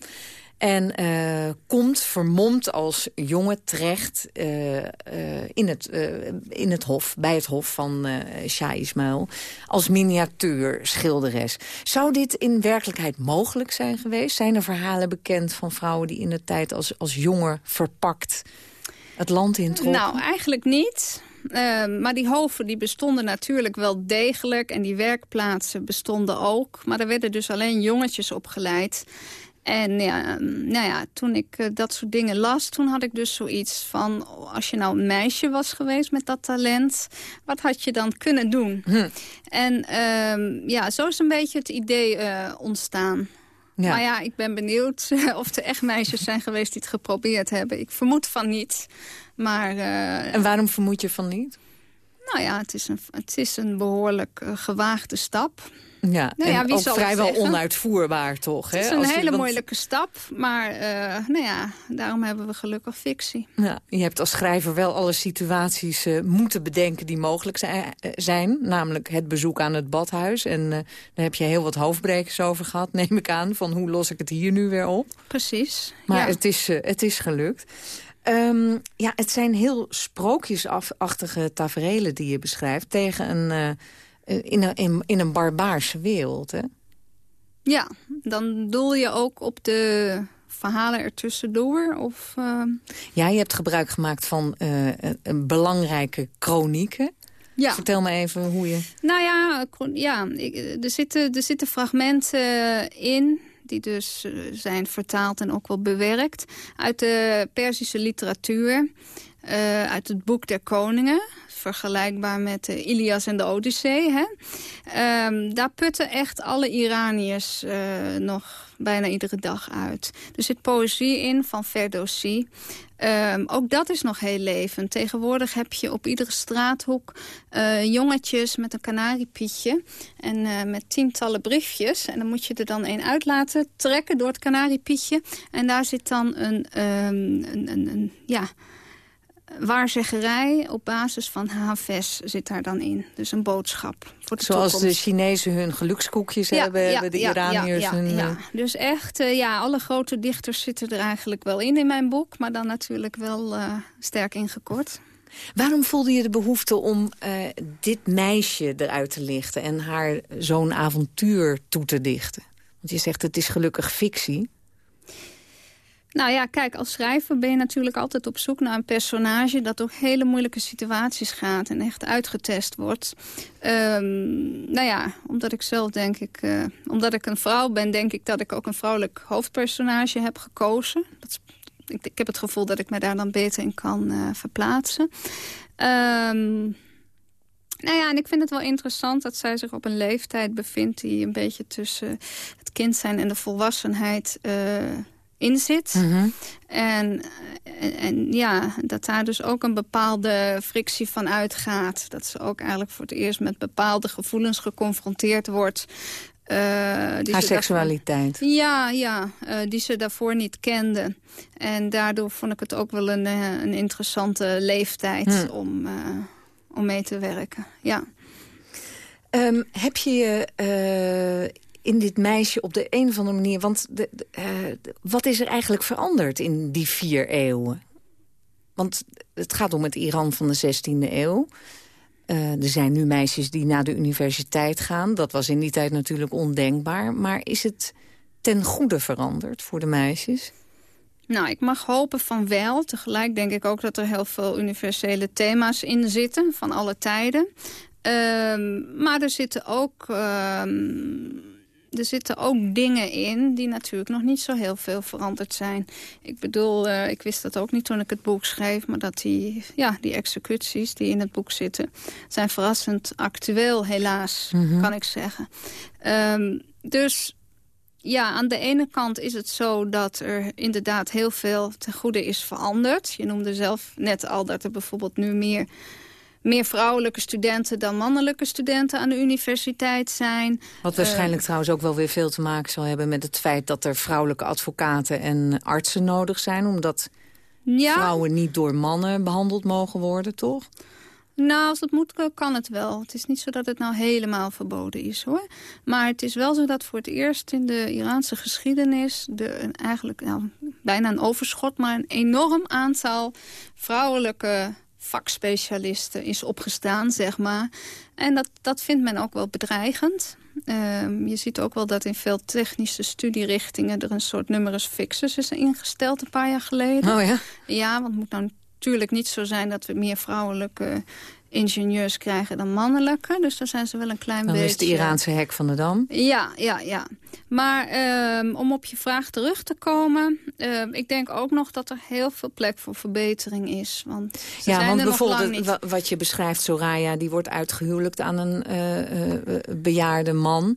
En uh, komt vermomd als jongen terecht in, het, in het hof, bij het hof van Shah Ismail. Als miniatuurschilderes. Zou dit in werkelijkheid mogelijk zijn geweest? Zijn er verhalen bekend van vrouwen die in de tijd als, als jongen verpakt het land introkken? Nou, eigenlijk niet. Uh, maar die hoven die bestonden natuurlijk wel degelijk. En die werkplaatsen bestonden ook. Maar er werden dus alleen jongetjes opgeleid. En ja, nou ja, toen ik uh, dat soort dingen las, toen had ik dus zoiets van... als je nou een meisje was geweest met dat talent, wat had je dan kunnen doen? Hm. En uh, ja, zo is een beetje het idee uh, ontstaan. Ja. Maar ja, ik ben benieuwd [LAUGHS] of er echt meisjes zijn geweest die het geprobeerd hebben. Ik vermoed van niet. Maar, uh, en waarom vermoed je van niet? Nou ja, het is een, het is een behoorlijk uh, gewaagde stap. Ja, nou ja, en ook vrijwel onuitvoerbaar toch? Het is een hele moeilijke stap, maar uh, nou ja, daarom hebben we gelukkig fictie. Ja, je hebt als schrijver wel alle situaties uh, moeten bedenken die mogelijk zijn. Namelijk het bezoek aan het badhuis. En uh, daar heb je heel wat hoofdbrekers over gehad, [LAUGHS] neem ik aan. Van hoe los ik het hier nu weer op? Precies. Maar ja. het, is, het is gelukt. Um, ja, het zijn heel sprookjesachtige taferelen die je beschrijft... tegen een eh, in, een, in, in een barbaarse wereld, hè? Ja, dan doel je ook op de verhalen ertussendoor? Of, uh... Ja, je hebt gebruik gemaakt van uh, een belangrijke chronieken. Ja. Vertel me even hoe je... Nou ja, ja er, zitten, er zitten fragmenten in die dus zijn vertaald en ook wel bewerkt... uit de Perzische literatuur, uh, uit het Boek der Koningen vergelijkbaar met de Ilias en de Odyssee. Hè? Um, daar putten echt alle Iraniërs uh, nog bijna iedere dag uit. Er zit poëzie in van Ferdowsi. Um, ook dat is nog heel levend. Tegenwoordig heb je op iedere straathoek uh, jongetjes met een kanariepietje. En uh, met tientallen briefjes. En dan moet je er dan één uit laten trekken door het kanariepietje. En daar zit dan een, um, een, een, een ja waarzeggerij op basis van HVS zit daar dan in. Dus een boodschap voor de Zoals de Chinezen hun gelukskoekjes hebben, hebben de Iraniërs ja, hun... Ja, eh, dus echt, uh, ja, alle grote dichters zitten er eigenlijk wel in in mijn boek. Maar dan natuurlijk wel uh, sterk ingekort. Waarom voelde je de behoefte om uh, dit meisje eruit te lichten... en haar zo'n avontuur toe te dichten? Want je zegt het is gelukkig fictie. Nou ja, kijk, als schrijver ben je natuurlijk altijd op zoek naar een personage... dat door hele moeilijke situaties gaat en echt uitgetest wordt. Um, nou ja, omdat ik zelf denk ik... Uh, omdat ik een vrouw ben, denk ik dat ik ook een vrouwelijk hoofdpersonage heb gekozen. Dat ik, ik, heb het gevoel dat ik me daar dan beter in kan uh, verplaatsen. Um, nou ja, en ik vind het wel interessant dat zij zich op een leeftijd bevindt... die een beetje tussen het kind zijn en de volwassenheid... Uh, in zit. Mhm. en, en, ja, dat daar dus ook een bepaalde frictie van uitgaat. Dat ze ook eigenlijk voor het eerst met bepaalde gevoelens geconfronteerd wordt. Uh, die Haar seksualiteit. ja, ja uh, die ze daarvoor niet kende. En daardoor vond ik het ook wel een, uh, een interessante leeftijd hm. om, om mee te werken. Ja. Um, heb je je in dit meisje op de een of andere manier... Want de, uh, wat is er eigenlijk veranderd in die vier eeuwen? Want het gaat om het Iran van de 16e eeuw. Uh, er zijn nu meisjes die naar de universiteit gaan. Dat was in die tijd natuurlijk ondenkbaar. Maar is het ten goede veranderd voor de meisjes? Nou, ik mag hopen van wel. Tegelijk denk ik ook dat er heel veel universele thema's in zitten... van alle tijden. Uh, maar er zitten ook... Uh, er zitten ook dingen in die natuurlijk nog niet zo heel veel veranderd zijn. Ik bedoel, uh, ik wist dat ook niet toen ik het boek schreef... maar dat die, ja, die executies die in het boek zitten... zijn verrassend actueel, helaas, mm -hmm. kan ik zeggen. Um, dus ja, aan de ene kant is het zo dat er inderdaad heel veel ten goede is veranderd. Je noemde zelf net al dat er bijvoorbeeld nu meer meer vrouwelijke studenten dan mannelijke studenten aan de universiteit zijn. Wat waarschijnlijk uh, trouwens ook wel weer veel te maken zal hebben... met het feit dat er vrouwelijke advocaten en artsen nodig zijn... omdat ja. vrouwen niet door mannen behandeld mogen worden, toch? Nou, als het moet, kan het wel. Het is niet zo dat het nou helemaal verboden is, hoor. Maar het is wel zo dat voor het eerst in de Iraanse geschiedenis... De, een, eigenlijk nou, bijna een overschot, maar een enorm aantal vrouwelijke vakspecialisten is opgestaan, zeg maar. En dat, dat vindt men ook wel bedreigend. Um, je ziet ook wel dat in veel technische studierichtingen... er een soort numerus fixus is ingesteld een paar jaar geleden. Oh ja? Ja, want het moet nou natuurlijk niet zo zijn... dat we meer vrouwelijke ingenieurs krijgen dan mannelijke. Dus daar zijn ze wel een klein dan beetje... Dan is de Iraanse hek van de dam. Ja, ja, ja. Maar um, om op je vraag terug te komen... Um, ik denk ook nog dat er heel veel plek voor verbetering is. Want ja, zijn want bijvoorbeeld wat je beschrijft, Soraya... die wordt uitgehuwelijkt aan een uh, uh, bejaarde man...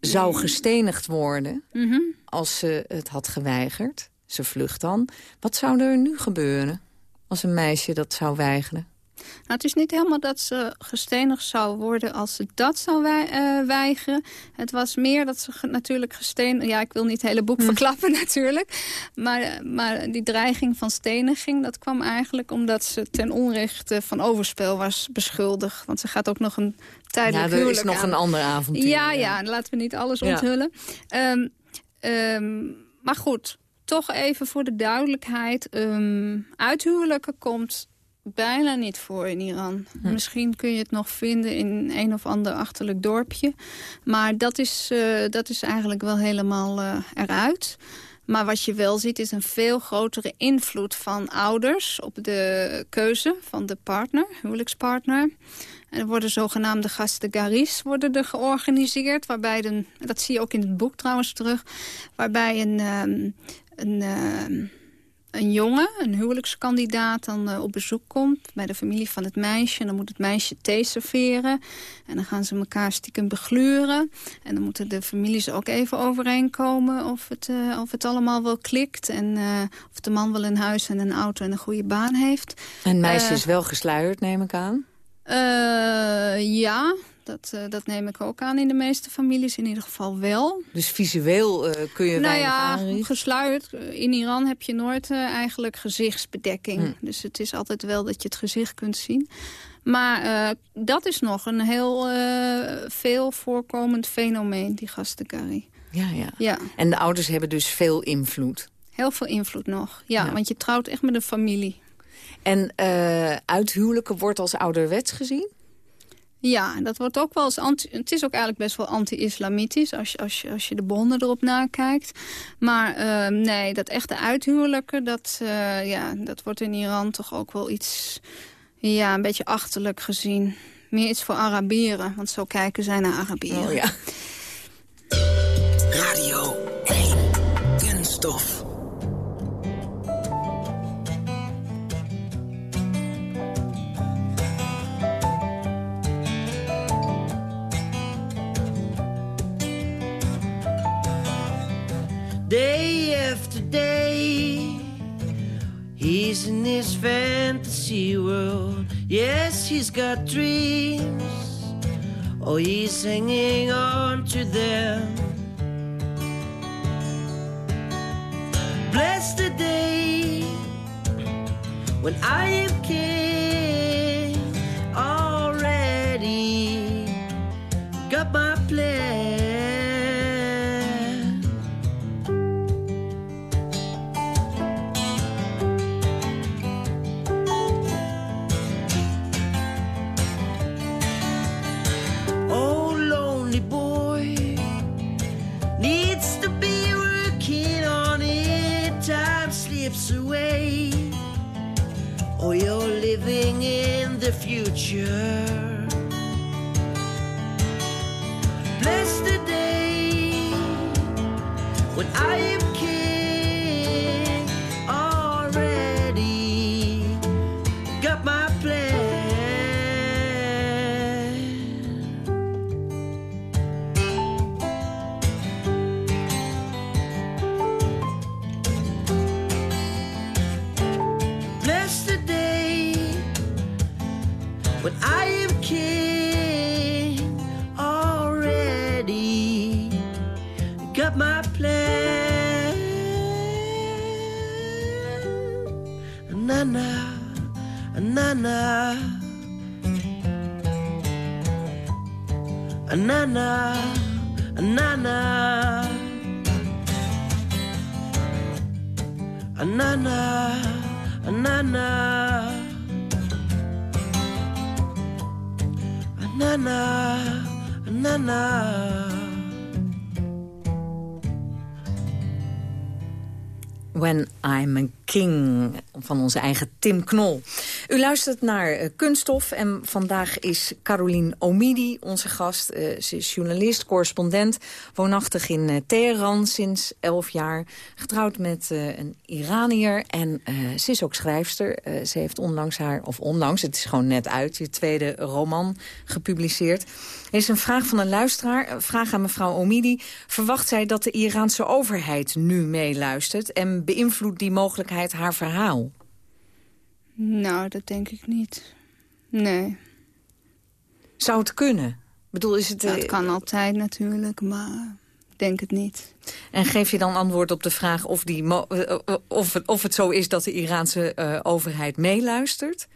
Zou gestenigd worden mm -hmm. als ze het had geweigerd. Ze vlucht dan. Wat zou er nu gebeuren? Als een meisje dat zou weigeren? Nou, het is niet helemaal dat ze gestenigd zou worden als ze dat zou wij, uh, weigeren. Het was meer dat ze natuurlijk gestenigd... Ja, ik wil niet het hele boek hm. verklappen [LAUGHS] natuurlijk. Maar, maar die dreiging van steniging, dat kwam eigenlijk omdat ze ten onrechte van overspel was beschuldigd. Want ze gaat ook nog een tijdelijk Ja, er is nog een ander avontuur. Ja, ja, laten we niet alles onthullen. Um, um, maar goed, toch even voor de duidelijkheid. Um, uithuwelijken komt bijna niet voor in Iran. Hm. Misschien kun je het nog vinden in een of ander achterlijk dorpje. Maar dat is, uh, dat is eigenlijk wel helemaal uh, eruit. Maar wat je wel ziet is een veel grotere invloed van ouders... op de keuze van de partner, huwelijkspartner. En er worden zogenaamde gastegaris worden er georganiseerd. Waarbij een, dat zie je ook in het boek trouwens terug. Waarbij een, um, een, um, een jongen, een huwelijkskandidaat, dan uh, op bezoek komt bij de familie van het meisje. En dan moet het meisje thee serveren. En dan gaan ze elkaar stiekem begluren. En dan moeten de families ook even overeenkomen of het, uh, of het allemaal wel klikt. En of de man wel een huis en een auto en een goede baan heeft. En meisje is wel gesluierd, neem ik aan? ja, dat, uh, dat neem ik ook aan in de meeste families, in ieder geval wel. Dus visueel uh, kun je nou ja, gesluierd. In Iran heb je nooit uh, eigenlijk gezichtsbedekking. Hm. Dus het is altijd wel dat je het gezicht kunt zien. Maar dat is nog een heel veel voorkomend fenomeen, die gastenkari. Ja, ja, ja. En de ouders hebben dus veel invloed? Heel veel invloed nog, ja. ja. Want je trouwt echt met een familie. En uithuwelijken wordt als ouderwets gezien? Ja, dat wordt ook wel eens anti, het is ook eigenlijk best wel anti-islamitisch als je, als, je, als je de bronnen erop nakijkt. Maar uh, nee, dat echte uithuwelijken, dat, uh, ja, dat wordt in Iran toch ook wel iets, ja, een beetje achterlijk gezien. Meer iets voor Arabieren, want zo kijken zij naar Arabieren. Oh, ja. Radio 1, kunststof. Day after day. He's in his fantasy world. Yes, he's got dreams. Oh, he's hanging on to them. Bless the day when I am king already. Got my Oh, plan. living in the future. Bless the day when I am onze eigen Tim Knol. U luistert naar uh, Kunststof en vandaag is Caroline Omidi onze gast. Uh, ze is journalist, correspondent, woonachtig in uh, Teheran sinds elf jaar. Getrouwd met een Iranier en ze is ook schrijfster. ze heeft onlangs haar, of onlangs, het is gewoon net uit, je tweede roman gepubliceerd. Er is een vraag van een luisteraar, vraag aan mevrouw Omidi. Verwacht zij dat de Iraanse overheid nu meeluistert en beïnvloedt die mogelijkheid haar verhaal? Nou, dat denk ik niet. Nee. Zou het kunnen? Ik bedoel, is het... Dat eh, kan altijd natuurlijk, maar ik denk het niet. En geef je dan antwoord op de vraag of, die eh, eh, of, het, of het zo is dat de Iraanse overheid meeluistert?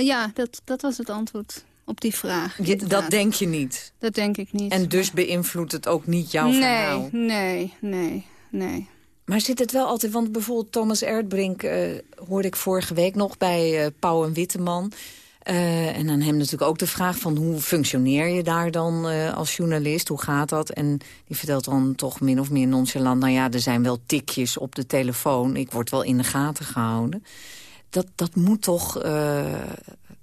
Ja, dat, dat was het antwoord op die vraag. Je- dat denk je niet. Dat denk ik niet. En dus beïnvloedt het ook niet jouw nee, verhaal? nee, nee, nee. Maar zit het wel altijd... Want bijvoorbeeld Thomas Erdbrink eh, hoorde ik vorige week nog bij eh Pauw en Witteman. Eh, en aan hem natuurlijk ook de vraag van hoe functioneer je daar dan als journalist? Hoe gaat dat? En die vertelt dan toch min of meer nonchalant... nou ja, er zijn wel tikjes op de telefoon. Ik word wel in de gaten gehouden. Dat, dat moet toch...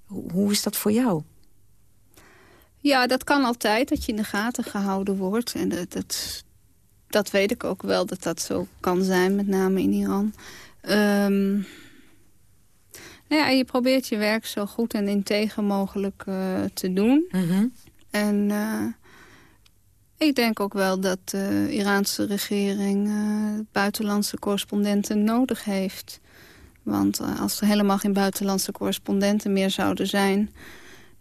hoe hoe is dat voor jou? Ja, dat kan altijd, dat je in de gaten gehouden wordt. En dat, dat, dat weet ik ook wel, dat dat zo kan zijn, met name in Iran. Ehm, nou ja, je probeert je werk zo goed en integer mogelijk eh, te doen. En eh, ik denk ook wel dat de Iraanse regering eh, buitenlandse correspondenten nodig heeft. Want als er helemaal geen buitenlandse correspondenten meer zouden zijn...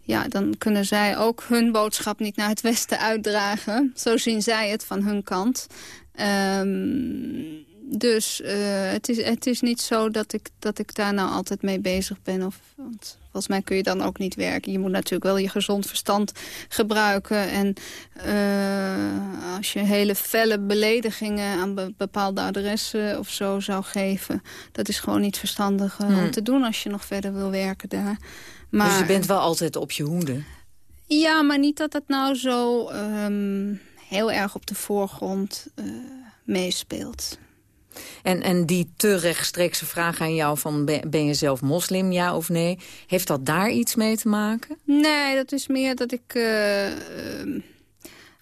ja, dan kunnen zij ook hun boodschap niet naar het Westen uitdragen. Zo zien zij het van hun kant. Ehm, dus eh, het, is, het is niet zo dat ik, dat ik daar nou altijd mee bezig ben. Of, want volgens mij kun je dan ook niet werken. Je moet natuurlijk wel je gezond verstand gebruiken. En eh, als je hele felle beledigingen aan be- bepaalde adressen of zo zou geven... dat is gewoon niet verstandig eh, Hmm. om te doen als je nog verder wil werken daar. Maar, dus je bent wel altijd op je hoede. ja, maar niet dat het nou zo ehm, heel erg op de voorgrond eh, meespeelt. En, en die te rechtstreekse vraag aan jou van ben, ben je zelf moslim, ja of nee? Heeft dat daar iets mee te maken? Nee, dat is meer dat ik... eh, ehm,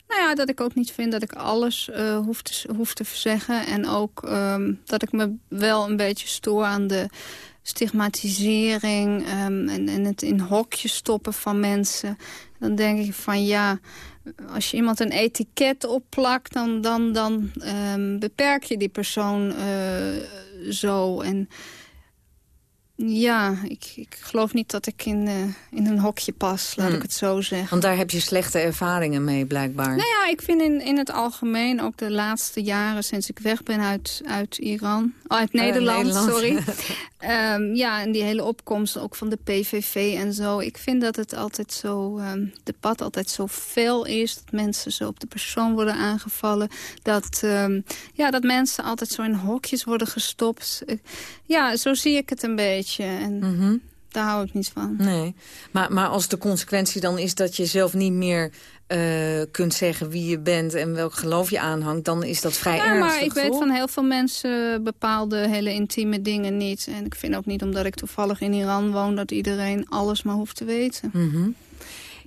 nou ja, dat ik ook niet vind dat ik alles eh, hoef, te, hoef te zeggen. En ook ehm, dat ik me wel een beetje stoor aan de stigmatisering... ehm, en, het in hokjes stoppen van mensen. Dan denk ik van ja, als je iemand een etiket opplakt... dan, dan, dan ehm, beperk je die persoon eh, zo. En ja, ik, ik geloof niet dat ik in, eh, in een hokje pas, laat Hmm. ik het zo zeggen. Want daar heb je slechte ervaringen mee, blijkbaar. Nou ja, ik vind in, in het algemeen, ook de laatste jaren sinds ik weg ben uit, uit Iran... Oh, uit Nederland, Nederland. sorry. [LAUGHS] Ehm, ja, en die hele opkomst ook van de PVV en zo. Ik vind dat het altijd zo, ehm debat altijd zo fel is. Dat mensen zo op de persoon worden aangevallen. Dat, ehm, ja, dat mensen altijd zo in hokjes worden gestopt. Eh, Ja, zo zie ik het een beetje. En Mhm. daar hou ik niet van. Nee, maar, maar als de consequentie dan is dat je zelf niet meer eh, kunt zeggen wie je bent en welk geloof je aanhangt, dan is dat vrij Ja, ernstig. maar ik weet hoor. van heel veel mensen bepaalde hele intieme dingen niet. En ik vind ook niet, omdat ik toevallig in Iran woon... dat iedereen alles maar hoeft te weten. Mhm.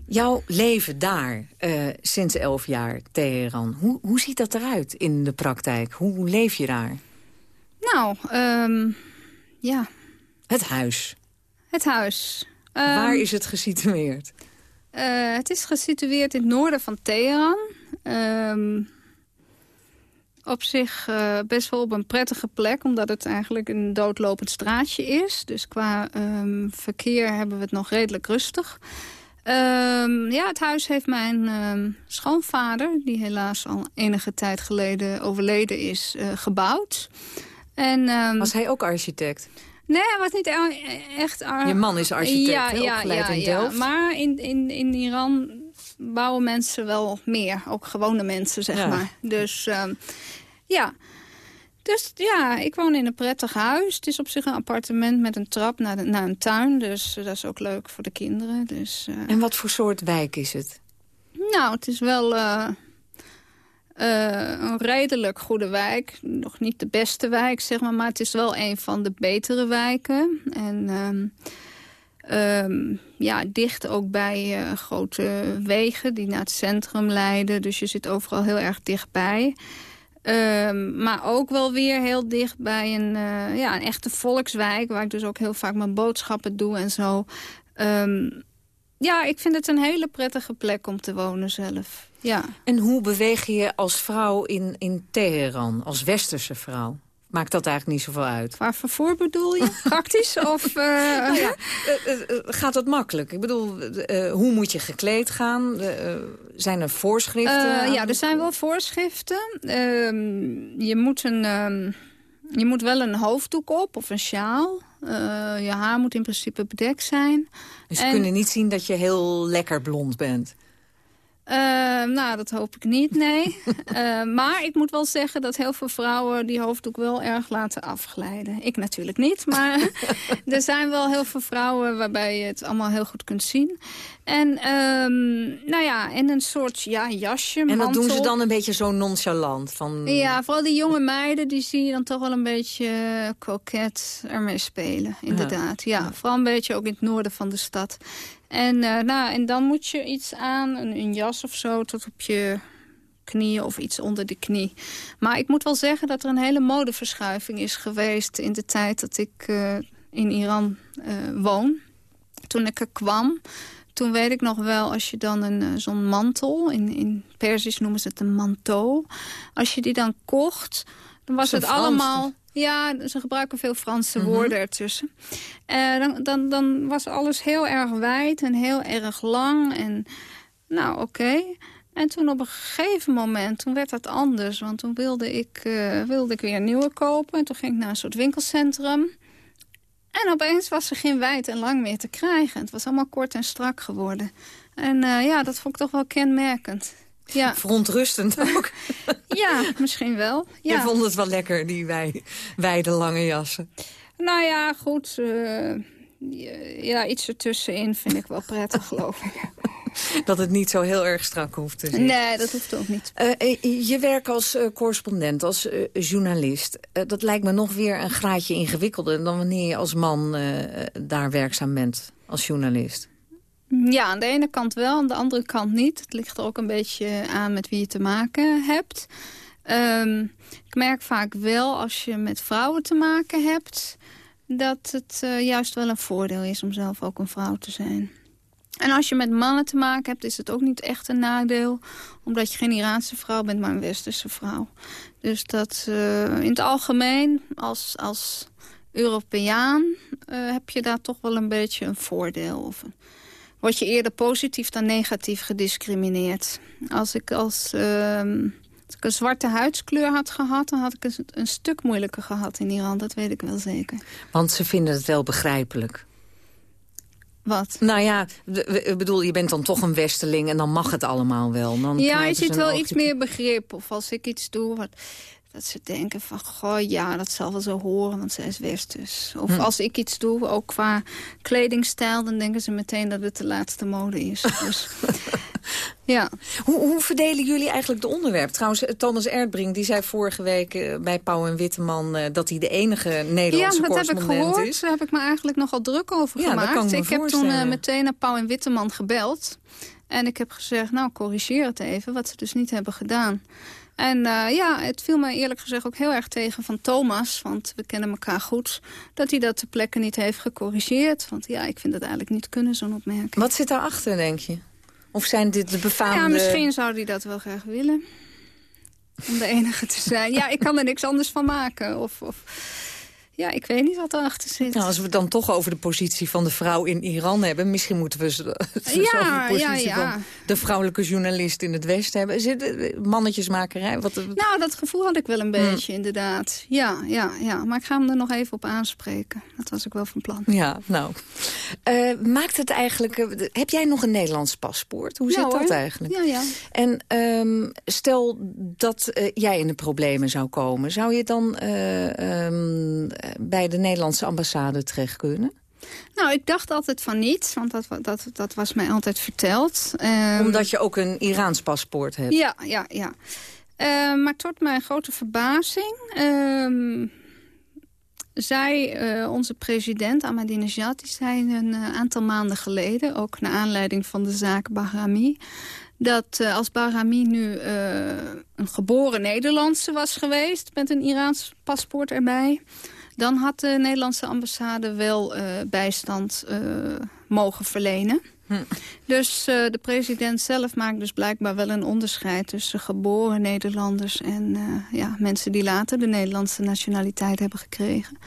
Jouw leven daar, eh, sinds elf jaar, Teheran, hoe, hoe ziet dat eruit in de praktijk? Hoe, hoe leef je daar? Nou, ehm, ja, Het huis, het huis. Ehm, waar is het gesitueerd? eh, het is gesitueerd in het noorden van Teheran. Ehm, op zich eh, best wel op een prettige plek, omdat het eigenlijk een doodlopend straatje is. Dus qua ehm, verkeer hebben we het nog redelijk rustig. Ehm, ja, het huis heeft mijn ehm, schoonvader, die helaas al enige tijd geleden overleden is, eh, gebouwd. En, ehm, Was hij ook architect? Nee, hij was niet e- echt... Je man is architect, ja, hè, ja, opgeleid ja, in ja. Delft. Maar in, in, in Iran bouwen mensen wel meer. Ook gewone mensen, zeg Ja. maar. Dus ehm, ja... Dus ja, ik woon in een prettig huis. Het is op zich een appartement met een trap naar, de, naar een tuin. Dus eh, dat is ook leuk voor de kinderen. Dus, eh, En wat voor soort wijk is het? nou, het is wel eh, een redelijk goede wijk. Nog niet de beste wijk, zeg maar. Maar het is wel een van de betere wijken. En ehm, ehm, ja, dicht ook bij eh, grote wegen die naar het centrum leiden. Dus je zit overal heel erg dichtbij. Ehm, maar ook wel weer heel dicht bij een, eh, ja, een echte volkswijk... waar ik dus ook heel vaak mijn boodschappen doe en zo. Ja, ik vind het een hele prettige plek om te wonen zelf. Ja. En hoe beweeg je je als vrouw in, in Teheran, als westerse vrouw? maakt dat eigenlijk niet zoveel uit. Vervoer bedoel je? [LAUGHS] Praktisch? of, uh... nou ja, gaat dat makkelijk? Ik bedoel, hoe moet je gekleed gaan? zijn er voorschriften? ja, er zijn wel voorschriften. Ehm, je, moet een, ehm, je moet wel een hoofddoek op of een sjaal. je haar moet in principe bedekt zijn. Dus ze kunnen niet zien dat je heel lekker blond bent? Uh, nou, dat hoop ik niet, nee. uh, [LAUGHS] maar ik moet wel zeggen dat heel veel vrouwen die hoofddoek wel erg laten afglijden. Ik natuurlijk niet, maar [LAUGHS] er zijn wel heel veel vrouwen waarbij je het allemaal heel goed kunt zien. En um, nou ja, en een soort ja, jasje, En dat doen ze dan een beetje zo nonchalant? Van... Ja, vooral die jonge meiden, die zie je dan toch wel een beetje koket ermee spelen, inderdaad. Ja. ja, vooral een beetje ook in het noorden van de stad. En, uh, nou, en dan moet je iets aan, een, een, jas of zo, tot op je knieën of iets onder de knie. Maar ik moet wel zeggen dat er een hele modeverschuiving is geweest... in de tijd dat ik uh, in Iran uh, woon. Toen ik er kwam, toen weet ik nog wel... als je dan een zo'n mantel, in, in Persisch noemen ze het een manteau... als je die dan kocht, dan was het allemaal... Ja, ze gebruiken veel Franse -hmm. woorden ertussen. Uh, dan, dan, dan was alles heel erg wijd en heel erg lang. En nou, oké. Okay. En toen op een gegeven moment, toen werd dat anders. Want toen wilde ik, uh, wilde ik weer een nieuwe kopen. En toen ging ik naar een soort winkelcentrum. En opeens was er geen wijd en lang meer te krijgen. Het was allemaal kort en strak geworden. En uh, ja, dat vond ik toch wel kenmerkend. Ja. Verontrustend ook. [LAUGHS] ja, misschien wel. Ja. Je vond het wel lekker, die wij, wijde lange jassen. Nou ja, goed. Uh, ja, iets ertussenin vind ik wel prettig, geloof ik. [LAUGHS] Dat het niet zo heel erg strak hoeft te zijn. Nee, dat hoeft ook niet. Uh, je werk als uh, correspondent, als journalist... dat lijkt me nog weer een graadje ingewikkelder... dan wanneer je als man daar werkzaam bent als journalist. Ja, aan de ene kant wel, aan de andere kant niet. Het ligt er ook een beetje aan met wie je te maken hebt. Um, ik merk vaak wel als je met vrouwen te maken hebt... dat het uh, juist wel een voordeel is om zelf ook een vrouw te zijn. En als je met mannen te maken hebt, is het ook niet echt een nadeel. Omdat je geen Iraanse vrouw bent, maar een westerse vrouw. Dus dat uh, in het algemeen, als, als Europeaan... Uh, heb je daar toch wel een beetje een voordeel. Of word je eerder positief dan negatief gediscrimineerd. Als ik als, uh, als ik een zwarte huidskleur had gehad... dan had ik het een stuk moeilijker gehad in Iran. Dat weet ik wel zeker. Want ze vinden het wel begrijpelijk. Wat? Nou ja, ik bedoel, je bent dan toch een westerling en dan mag het allemaal wel. Dan ja, je ziet wel iets meer begrip. Of als ik iets doe wat, dat ze denken van, goh, ja, dat zal wel zo horen, want zij is westers. Of hm. als ik iets doe, ook qua kledingstijl, dan denken ze meteen dat het de laatste mode is. dus, [LAUGHS] ja. Hoe, hoe, verdelen jullie eigenlijk de onderwerpen? Trouwens, Thomas Erdbrink, die zei vorige week uh, bij Pauw en Witteman... Uh, dat hij de enige Nederlandse ja, correspondent is. Ja, dat heb ik gehoord. Daar heb ik me eigenlijk nogal druk over ja, gemaakt. Kan ik, ik heb toen uh, meteen naar Pauw en Witteman gebeld. En ik heb gezegd, nou, corrigeer het even, wat ze dus niet hebben gedaan. En uh, ja, het viel mij eerlijk gezegd ook heel erg tegen van Thomas... want we kennen elkaar goed, dat hij dat ter plekke niet heeft gecorrigeerd. Want ja, ik vind het eigenlijk niet kunnen, zo'n opmerking. Wat zit daarachter, denk je? Of zijn dit de befaamde... Ja, misschien zou hij dat wel graag willen. Om de enige te zijn. Ja, ik kan er niks anders van maken. Of... of ja, ik weet niet wat erachter zit. Nou, als we het dan toch over de positie van de vrouw in Iran hebben... misschien moeten we ze, [LAUGHS] ja, over de positie ja, ja. van de vrouwelijke journalist in het Westen hebben. Zit mannetjesmakerij? Wat, nou, dat gevoel had ik wel een beetje, hmm. inderdaad. Ja, ja, ja, maar ik ga hem er nog even op aanspreken. Dat was ik wel van plan. Ja, nou. Uh, maakt het eigenlijk... Uh, heb jij nog een Nederlands paspoort? Hoe zit hoor. dat eigenlijk? Ja, ja. En um, stel dat uh, jij in de problemen zou komen... zou je dan... Um, bij de Nederlandse ambassade terecht kunnen? Nou, ik dacht altijd van niet, want dat, dat, dat was mij altijd verteld. Um, Omdat je ook een Iraans paspoort hebt? Ja, ja, ja. Uh, maar tot mijn grote verbazing... Uh, zei uh, onze president Ahmadinejad, die zei een uh, aantal maanden geleden... ook naar aanleiding van de zaak Bahrami... dat als Bahrami nu een geboren Nederlandse was geweest... met een Iraans paspoort erbij dan had de Nederlandse ambassade wel uh, bijstand uh, mogen verlenen. Dus uh, de president zelf maakt dus blijkbaar wel een onderscheid... tussen geboren Nederlanders en ja, mensen die later de Nederlandse nationaliteit hebben gekregen.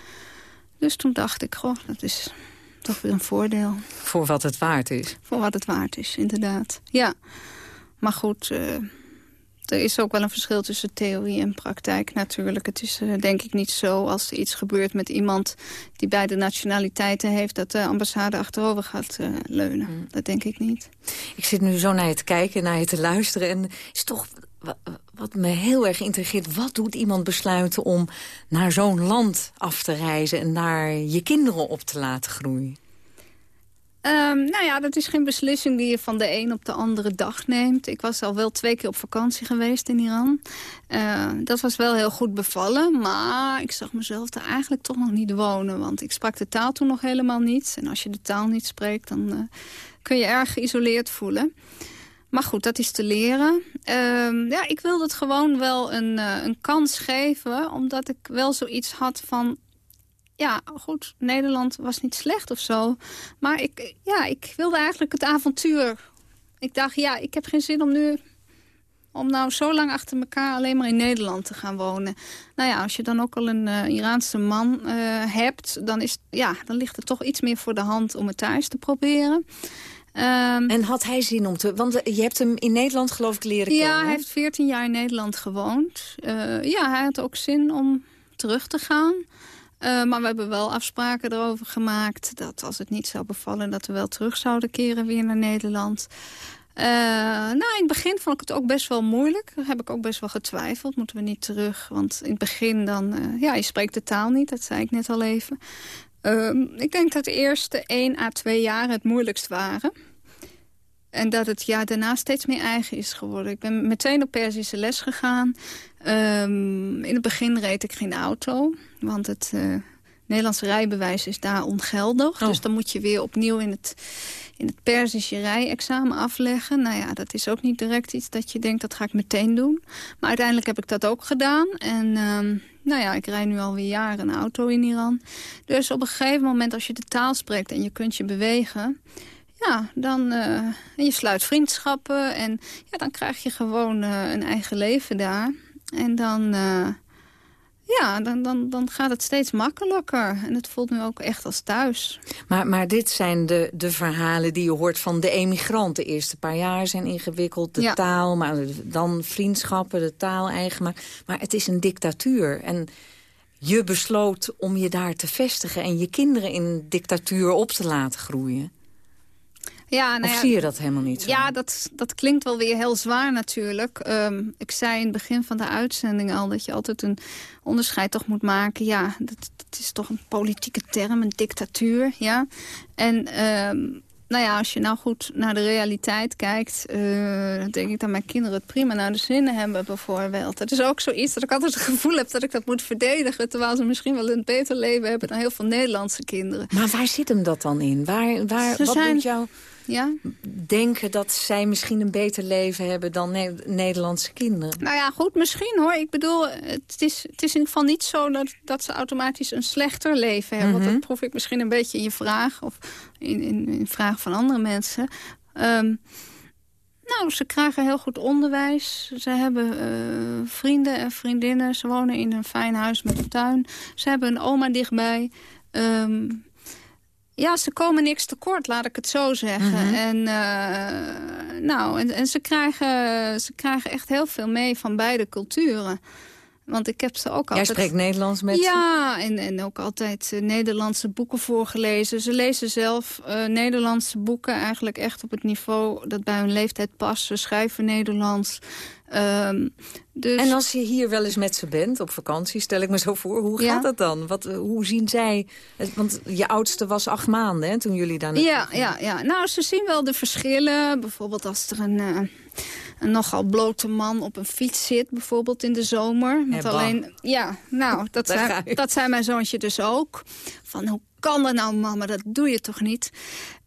Dus toen dacht ik, goh, dat is toch weer een voordeel. Voor wat het waard is. Voor wat het waard is, inderdaad. Ja. Maar goed, er is ook wel een verschil tussen theorie en praktijk natuurlijk. Het is uh, denk ik niet zo als er iets gebeurt met iemand die beide nationaliteiten heeft... dat de ambassade achterover gaat uh, leunen. Mm. Dat denk ik niet. Ik zit nu zo naar je te kijken, naar je te luisteren. En is toch wat me heel erg intrigeert... wat doet iemand besluiten om naar zo'n land af te reizen... en daar je kinderen op te laten groeien? Um, nou ja, dat is geen beslissing die je van de een op de andere dag neemt. Ik was al wel twee keer op vakantie geweest in Iran. Uh, dat was wel heel goed bevallen, maar ik zag mezelf er eigenlijk toch nog niet wonen. Want ik sprak de taal toen nog helemaal niet. En als je de taal niet spreekt, dan uh, kun je erg geïsoleerd voelen. Maar goed, dat is te leren. Uh, ja, ik wilde het gewoon wel een, uh, een kans geven. Omdat ik wel zoiets had van ja, goed, Nederland was niet slecht of zo. Maar ik, ja, ik wilde eigenlijk het avontuur. Ik dacht, ja, ik heb geen zin om nu... om nou zo lang achter elkaar alleen maar in Nederland te gaan wonen. Nou ja, als je dan ook al een uh, Iraanse man uh, hebt... Dan, is, ja, dan ligt het toch iets meer voor de hand om het thuis te proberen. Um, en had hij zin om te... Want je hebt hem in Nederland geloof ik leren kennen. Ja, hij heeft 14 jaar in Nederland gewoond. Uh, ja, hij had ook zin om terug te gaan. Uh, maar we hebben wel afspraken erover gemaakt... dat als het niet zou bevallen, dat we wel terug zouden keren weer naar Nederland. Uh, nou, in het begin vond ik het ook best wel moeilijk. Daar heb ik ook best wel getwijfeld. Moeten we niet terug? Want in het begin dan... Uh, ja, je spreekt de taal niet, dat zei ik net al even. ik denk dat de eerste 1 à 2 jaar het moeilijkst waren... En dat het jaar daarna steeds meer eigen is geworden. Ik ben meteen op Perzische les gegaan. Um, in het begin reed ik geen auto. Want het uh, Nederlandse rijbewijs is daar ongeldig. Oh. Dus dan moet je weer opnieuw in het, in het Perzische rijexamen afleggen. Nou ja, dat is ook niet direct iets dat je denkt, dat ga ik meteen doen. Maar uiteindelijk heb ik dat ook gedaan. En um, nou ja, ik rijd nu alweer jaren een auto in Iran. Dus op een gegeven moment als je de taal spreekt en je kunt je bewegen... Ja, dan, uh, en je sluit vriendschappen en ja, dan krijg je gewoon uh, een eigen leven daar. En dan, uh, ja, dan, dan, dan gaat het steeds makkelijker. En het voelt nu ook echt als thuis. Maar, maar dit zijn de, de verhalen die je hoort van de emigranten. De eerste paar jaar zijn ingewikkeld, de ja. taal, maar dan vriendschappen, de taal eigen. Maar, maar het is een dictatuur en je besloot om je daar te vestigen... en je kinderen in dictatuur op te laten groeien. Ja, nou of zie je dat helemaal niet zo? Ja, dat, dat klinkt wel weer heel zwaar natuurlijk. Um, ik zei in het begin van de uitzending al... dat je altijd een onderscheid toch moet maken. Ja, dat, dat is toch een politieke term, een dictatuur. Ja? En um, nou ja, als je nou goed naar de realiteit kijkt... Uh, dan denk ik dat mijn kinderen het prima naar de zin hebben bijvoorbeeld. Dat is ook zoiets dat ik altijd het gevoel heb dat ik dat moet verdedigen... terwijl ze misschien wel een beter leven hebben dan heel veel Nederlandse kinderen. Maar waar zit hem dat dan in? Waar, waar, wat zijn... doet jou ja? denken dat zij misschien een beter leven hebben dan ne Nederlandse kinderen? Nou ja, goed, misschien hoor. Ik bedoel, het is, het is in ieder geval niet zo dat, dat ze automatisch een slechter leven hebben. Mm -hmm. Want dat proef ik misschien een beetje in je vraag of in, in, in vraag van andere mensen. Um, nou, ze krijgen heel goed onderwijs. Ze hebben uh, vrienden en vriendinnen. Ze wonen in een fijn huis met een tuin. Ze hebben een oma dichtbij. Um, ja, ze komen niks tekort, laat ik het zo zeggen. Mm -hmm. En, uh, nou, en, en ze, krijgen, ze krijgen echt heel veel mee van beide culturen. Want ik heb ze ook altijd... Jij spreekt Nederlands met Ja, en, en ook altijd uh, Nederlandse boeken voorgelezen. Ze lezen zelf uh, Nederlandse boeken eigenlijk echt op het niveau... dat bij hun leeftijd past. Ze schrijven Nederlands. Um, dus... En als je hier wel eens met ze bent, op vakantie, stel ik me zo voor. Hoe gaat ja. dat dan? Wat, hoe zien zij... Want je oudste was acht maanden, hè, toen jullie daar ja, ja, ja, nou, ze zien wel de verschillen. Bijvoorbeeld als er een... Uh, een nogal blote man op een fiets zit, bijvoorbeeld in de zomer. Met alleen, ja, nou, [LAUGHS] dat zei, dat zei mijn zoontje dus ook. Van, hoe kan dat nou, mama, dat doe je toch niet?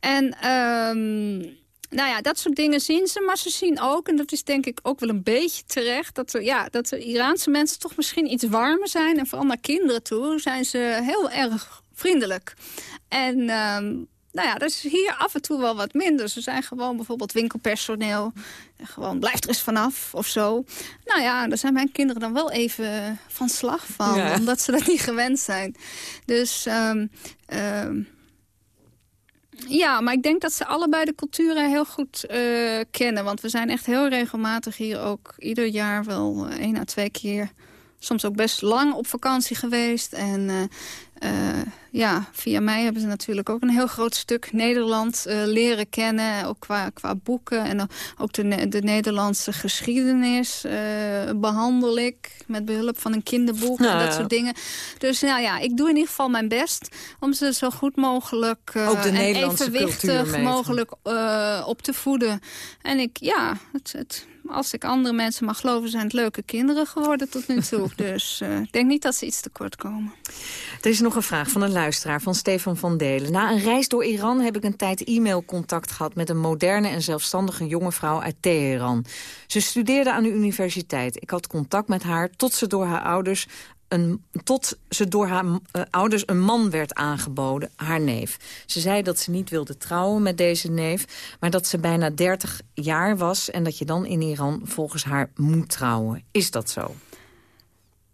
En, um, nou ja, dat soort dingen zien ze. Maar ze zien ook, en dat is denk ik ook wel een beetje terecht... dat, er, ja, dat de Iraanse mensen toch misschien iets warmer zijn. En vooral naar kinderen toe zijn ze heel erg vriendelijk. En... Um, nou ja, dat is hier af en toe wel wat minder. Ze zijn gewoon bijvoorbeeld winkelpersoneel. Gewoon, blijft er eens vanaf of zo. Nou ja, daar zijn mijn kinderen dan wel even van slag van. Omdat ze dat niet gewend zijn. Dus... Um, ja, maar ik denk dat ze allebei de culturen heel goed uh, kennen. Want we zijn echt heel regelmatig hier ook ieder jaar wel uh, één à twee keer... soms ook best lang op vakantie geweest. En uh, uh, ja, via mij hebben ze natuurlijk ook een heel groot stuk Nederland uh, leren kennen. Ook qua, qua boeken en ook de, de Nederlandse geschiedenis uh, behandel ik. Met behulp van een kinderboek en dat soort dingen. Dus nou ja, ik doe in ieder geval mijn best om ze zo goed mogelijk ook de en evenwichtig mogelijk op te voeden. En ik, ja, het, het als ik andere mensen mag geloven, zijn het leuke kinderen geworden tot nu toe. [LAUGHS] dus uh, ik denk niet dat ze iets tekort komen. Er is nog een vraag van een luisteraar, van Stefan van Delen. Na een reis door Iran heb ik een tijd e-mailcontact gehad... met een moderne en zelfstandige jonge vrouw uit Teheran. Ze studeerde aan de universiteit. Ik had contact met haar tot ze door haar ouders een, tot ze door haar uh, ouders een man werd aangeboden, haar neef. Ze zei dat ze niet wilde trouwen met deze neef... maar dat ze bijna 30 jaar was en dat je dan in Iran volgens haar moet trouwen. Is dat zo?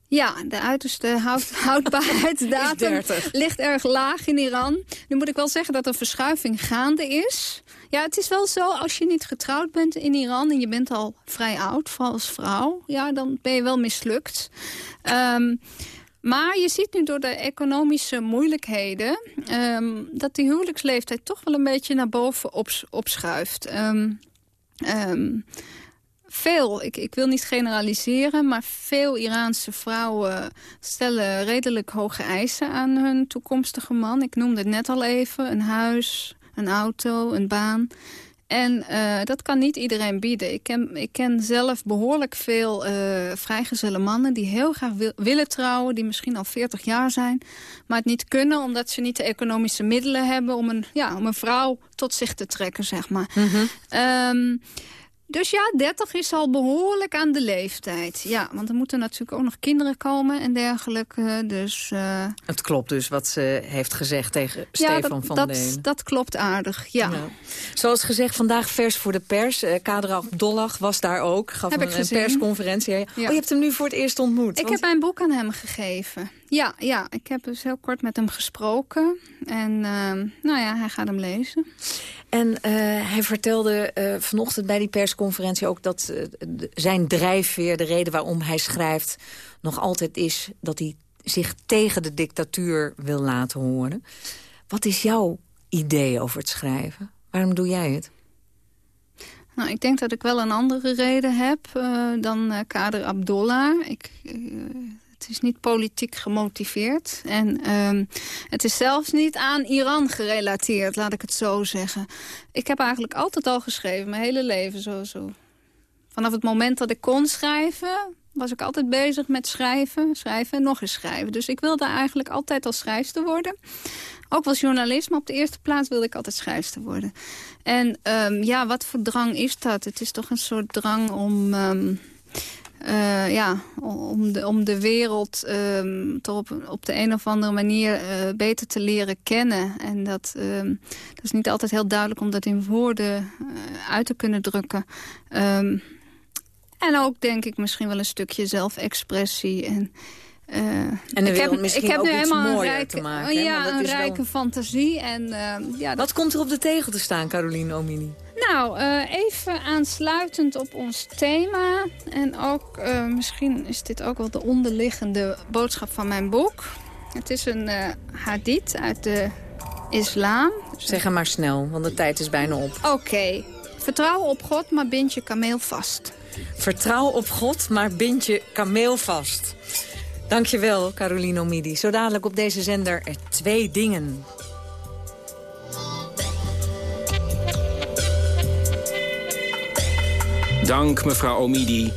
Ja, de uiterste houd, [LAUGHS] houdbaarheidsdatum ligt erg laag in Iran. Nu moet ik wel zeggen dat er verschuiving gaande is. Ja, het is wel zo, als je niet getrouwd bent in Iran... en je bent al vrij oud, vooral als vrouw... ja, dan ben je wel mislukt. Um, maar je ziet nu door de economische moeilijkheden... Um, dat die huwelijksleeftijd toch wel een beetje naar boven opschuift. Um, veel, ik, ik wil niet generaliseren... maar veel Iraanse vrouwen stellen redelijk hoge eisen aan hun toekomstige man. Ik noemde het net al even, een huis, een auto, een baan. En uh, dat kan niet iedereen bieden. Ik ken, ik ken zelf behoorlijk veel uh, vrijgezelle mannen... die heel graag wil, willen trouwen, die misschien al 40 jaar zijn... maar het niet kunnen omdat ze niet de economische middelen hebben... om een, ja, om een vrouw tot zich te trekken, zeg maar. Mm -hmm. Dus ja, 30 is al behoorlijk aan de leeftijd. Ja, want er moeten natuurlijk ook nog kinderen komen en dergelijke. Dus, uh... Het klopt dus wat ze heeft gezegd tegen Stefan dat, van dat, Deen. Dat klopt aardig, ja. ja. Zoals gezegd, vandaag vers voor de pers. Uh, Kader Abdollah was daar ook. Gaf heb een, een persconferentie. Ja. Oh, je hebt hem nu voor het eerst ontmoet. Ik want... heb mijn boek aan hem gegeven. Ja, ja, ik heb dus heel kort met hem gesproken. En uh, nou ja, hij gaat hem lezen. En uh, hij vertelde uh, vanochtend bij die persconferentie ook dat uh, zijn drijfveer, de reden waarom hij schrijft, nog altijd is dat hij zich tegen de dictatuur wil laten horen. Wat is jouw idee over het schrijven? Waarom doe jij het? Nou, ik denk dat ik wel een andere reden heb dan Kader Abdollah. Ik, het is niet politiek gemotiveerd. En um, het is zelfs niet aan Iran gerelateerd, laat ik het zo zeggen. Ik heb eigenlijk altijd al geschreven, mijn hele leven zo. zo. Vanaf het moment dat ik kon schrijven, was ik altijd bezig met schrijven, schrijven en nog eens schrijven. Dus ik wilde eigenlijk altijd als schrijfster worden. Ook als journalist, maar op de eerste plaats wilde ik altijd schrijfster worden. En um, ja, wat voor drang is dat? Het is toch een soort drang om... Um, uh, ja, om, de, om de wereld um, toch op, op de een of andere manier uh, beter te leren kennen. En dat, um, dat is niet altijd heel duidelijk om dat in woorden uh, uit te kunnen drukken. Um, en ook denk ik misschien wel een stukje zelfexpressie en... Uh, en ik heb, ik heb nu helemaal een rijke, maken, ja, een rijke wel... fantasie. En, uh, ja, Wat komt er op de tegel te staan, Caroline Omini? Nou, uh, even aansluitend op ons thema. En ook, misschien is dit ook wel de onderliggende boodschap van mijn boek. Het is een hadith uit de islam. Zeg hem maar snel, want de tijd is bijna op. Oké. Okay. Vertrouw op God, maar bind je kameel vast. Vertrouw op God, maar bind je kameel vast. Dankjewel, Caroline Omidi. Zo dadelijk op deze zender er twee dingen. Dank, mevrouw Omidi.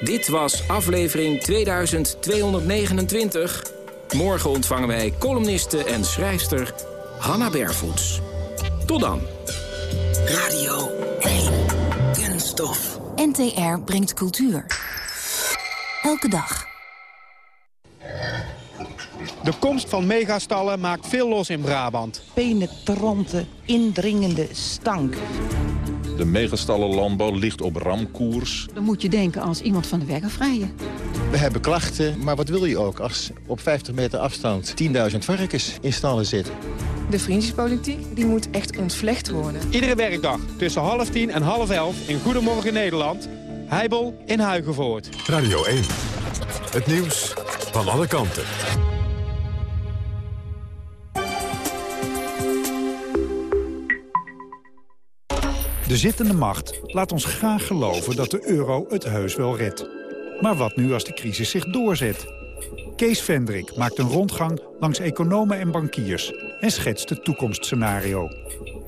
Dit was aflevering 2229. Morgen ontvangen wij columniste en schrijfster Hanna Bervoets. Tot dan. Radio 1. Kunststof. NTR brengt cultuur. Elke dag. De komst van megastallen maakt veel los in Brabant. Penetrante, indringende stank. De megastallenlandbouw ligt op ramkoers. Dan moet je denken als iemand van de weg afvrijen. We hebben klachten, maar wat wil je ook als op 50 meter afstand 10.000 varkens in stallen zitten? De vriendjespolitiek die moet echt ontvlecht worden. Iedere werkdag tussen half tien en half elf in Goedemorgen Nederland. Heibel in Huigenvoort. Radio 1. Het nieuws van alle kanten. De zittende macht laat ons graag geloven dat de euro het heus wel redt. Maar wat nu als de crisis zich doorzet? Kees Vendrik maakt een rondgang langs economen en bankiers... en schetst het toekomstscenario.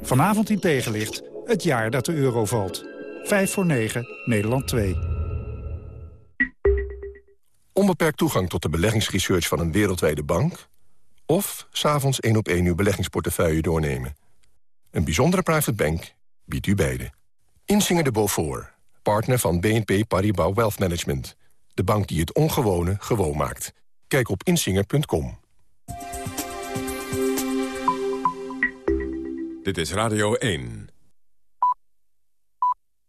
Vanavond in tegenlicht, het jaar dat de euro valt. 5 voor 9, Nederland 2. Onbeperkt toegang tot de beleggingsresearch van een wereldwijde bank... of s'avonds één op één uw beleggingsportefeuille doornemen. Een bijzondere private bank biedt u beide. Insinger de Beaufort, partner van BNP Paribas Wealth Management. De bank die het ongewone gewoon maakt. Kijk op insinger.com. Dit is Radio 1.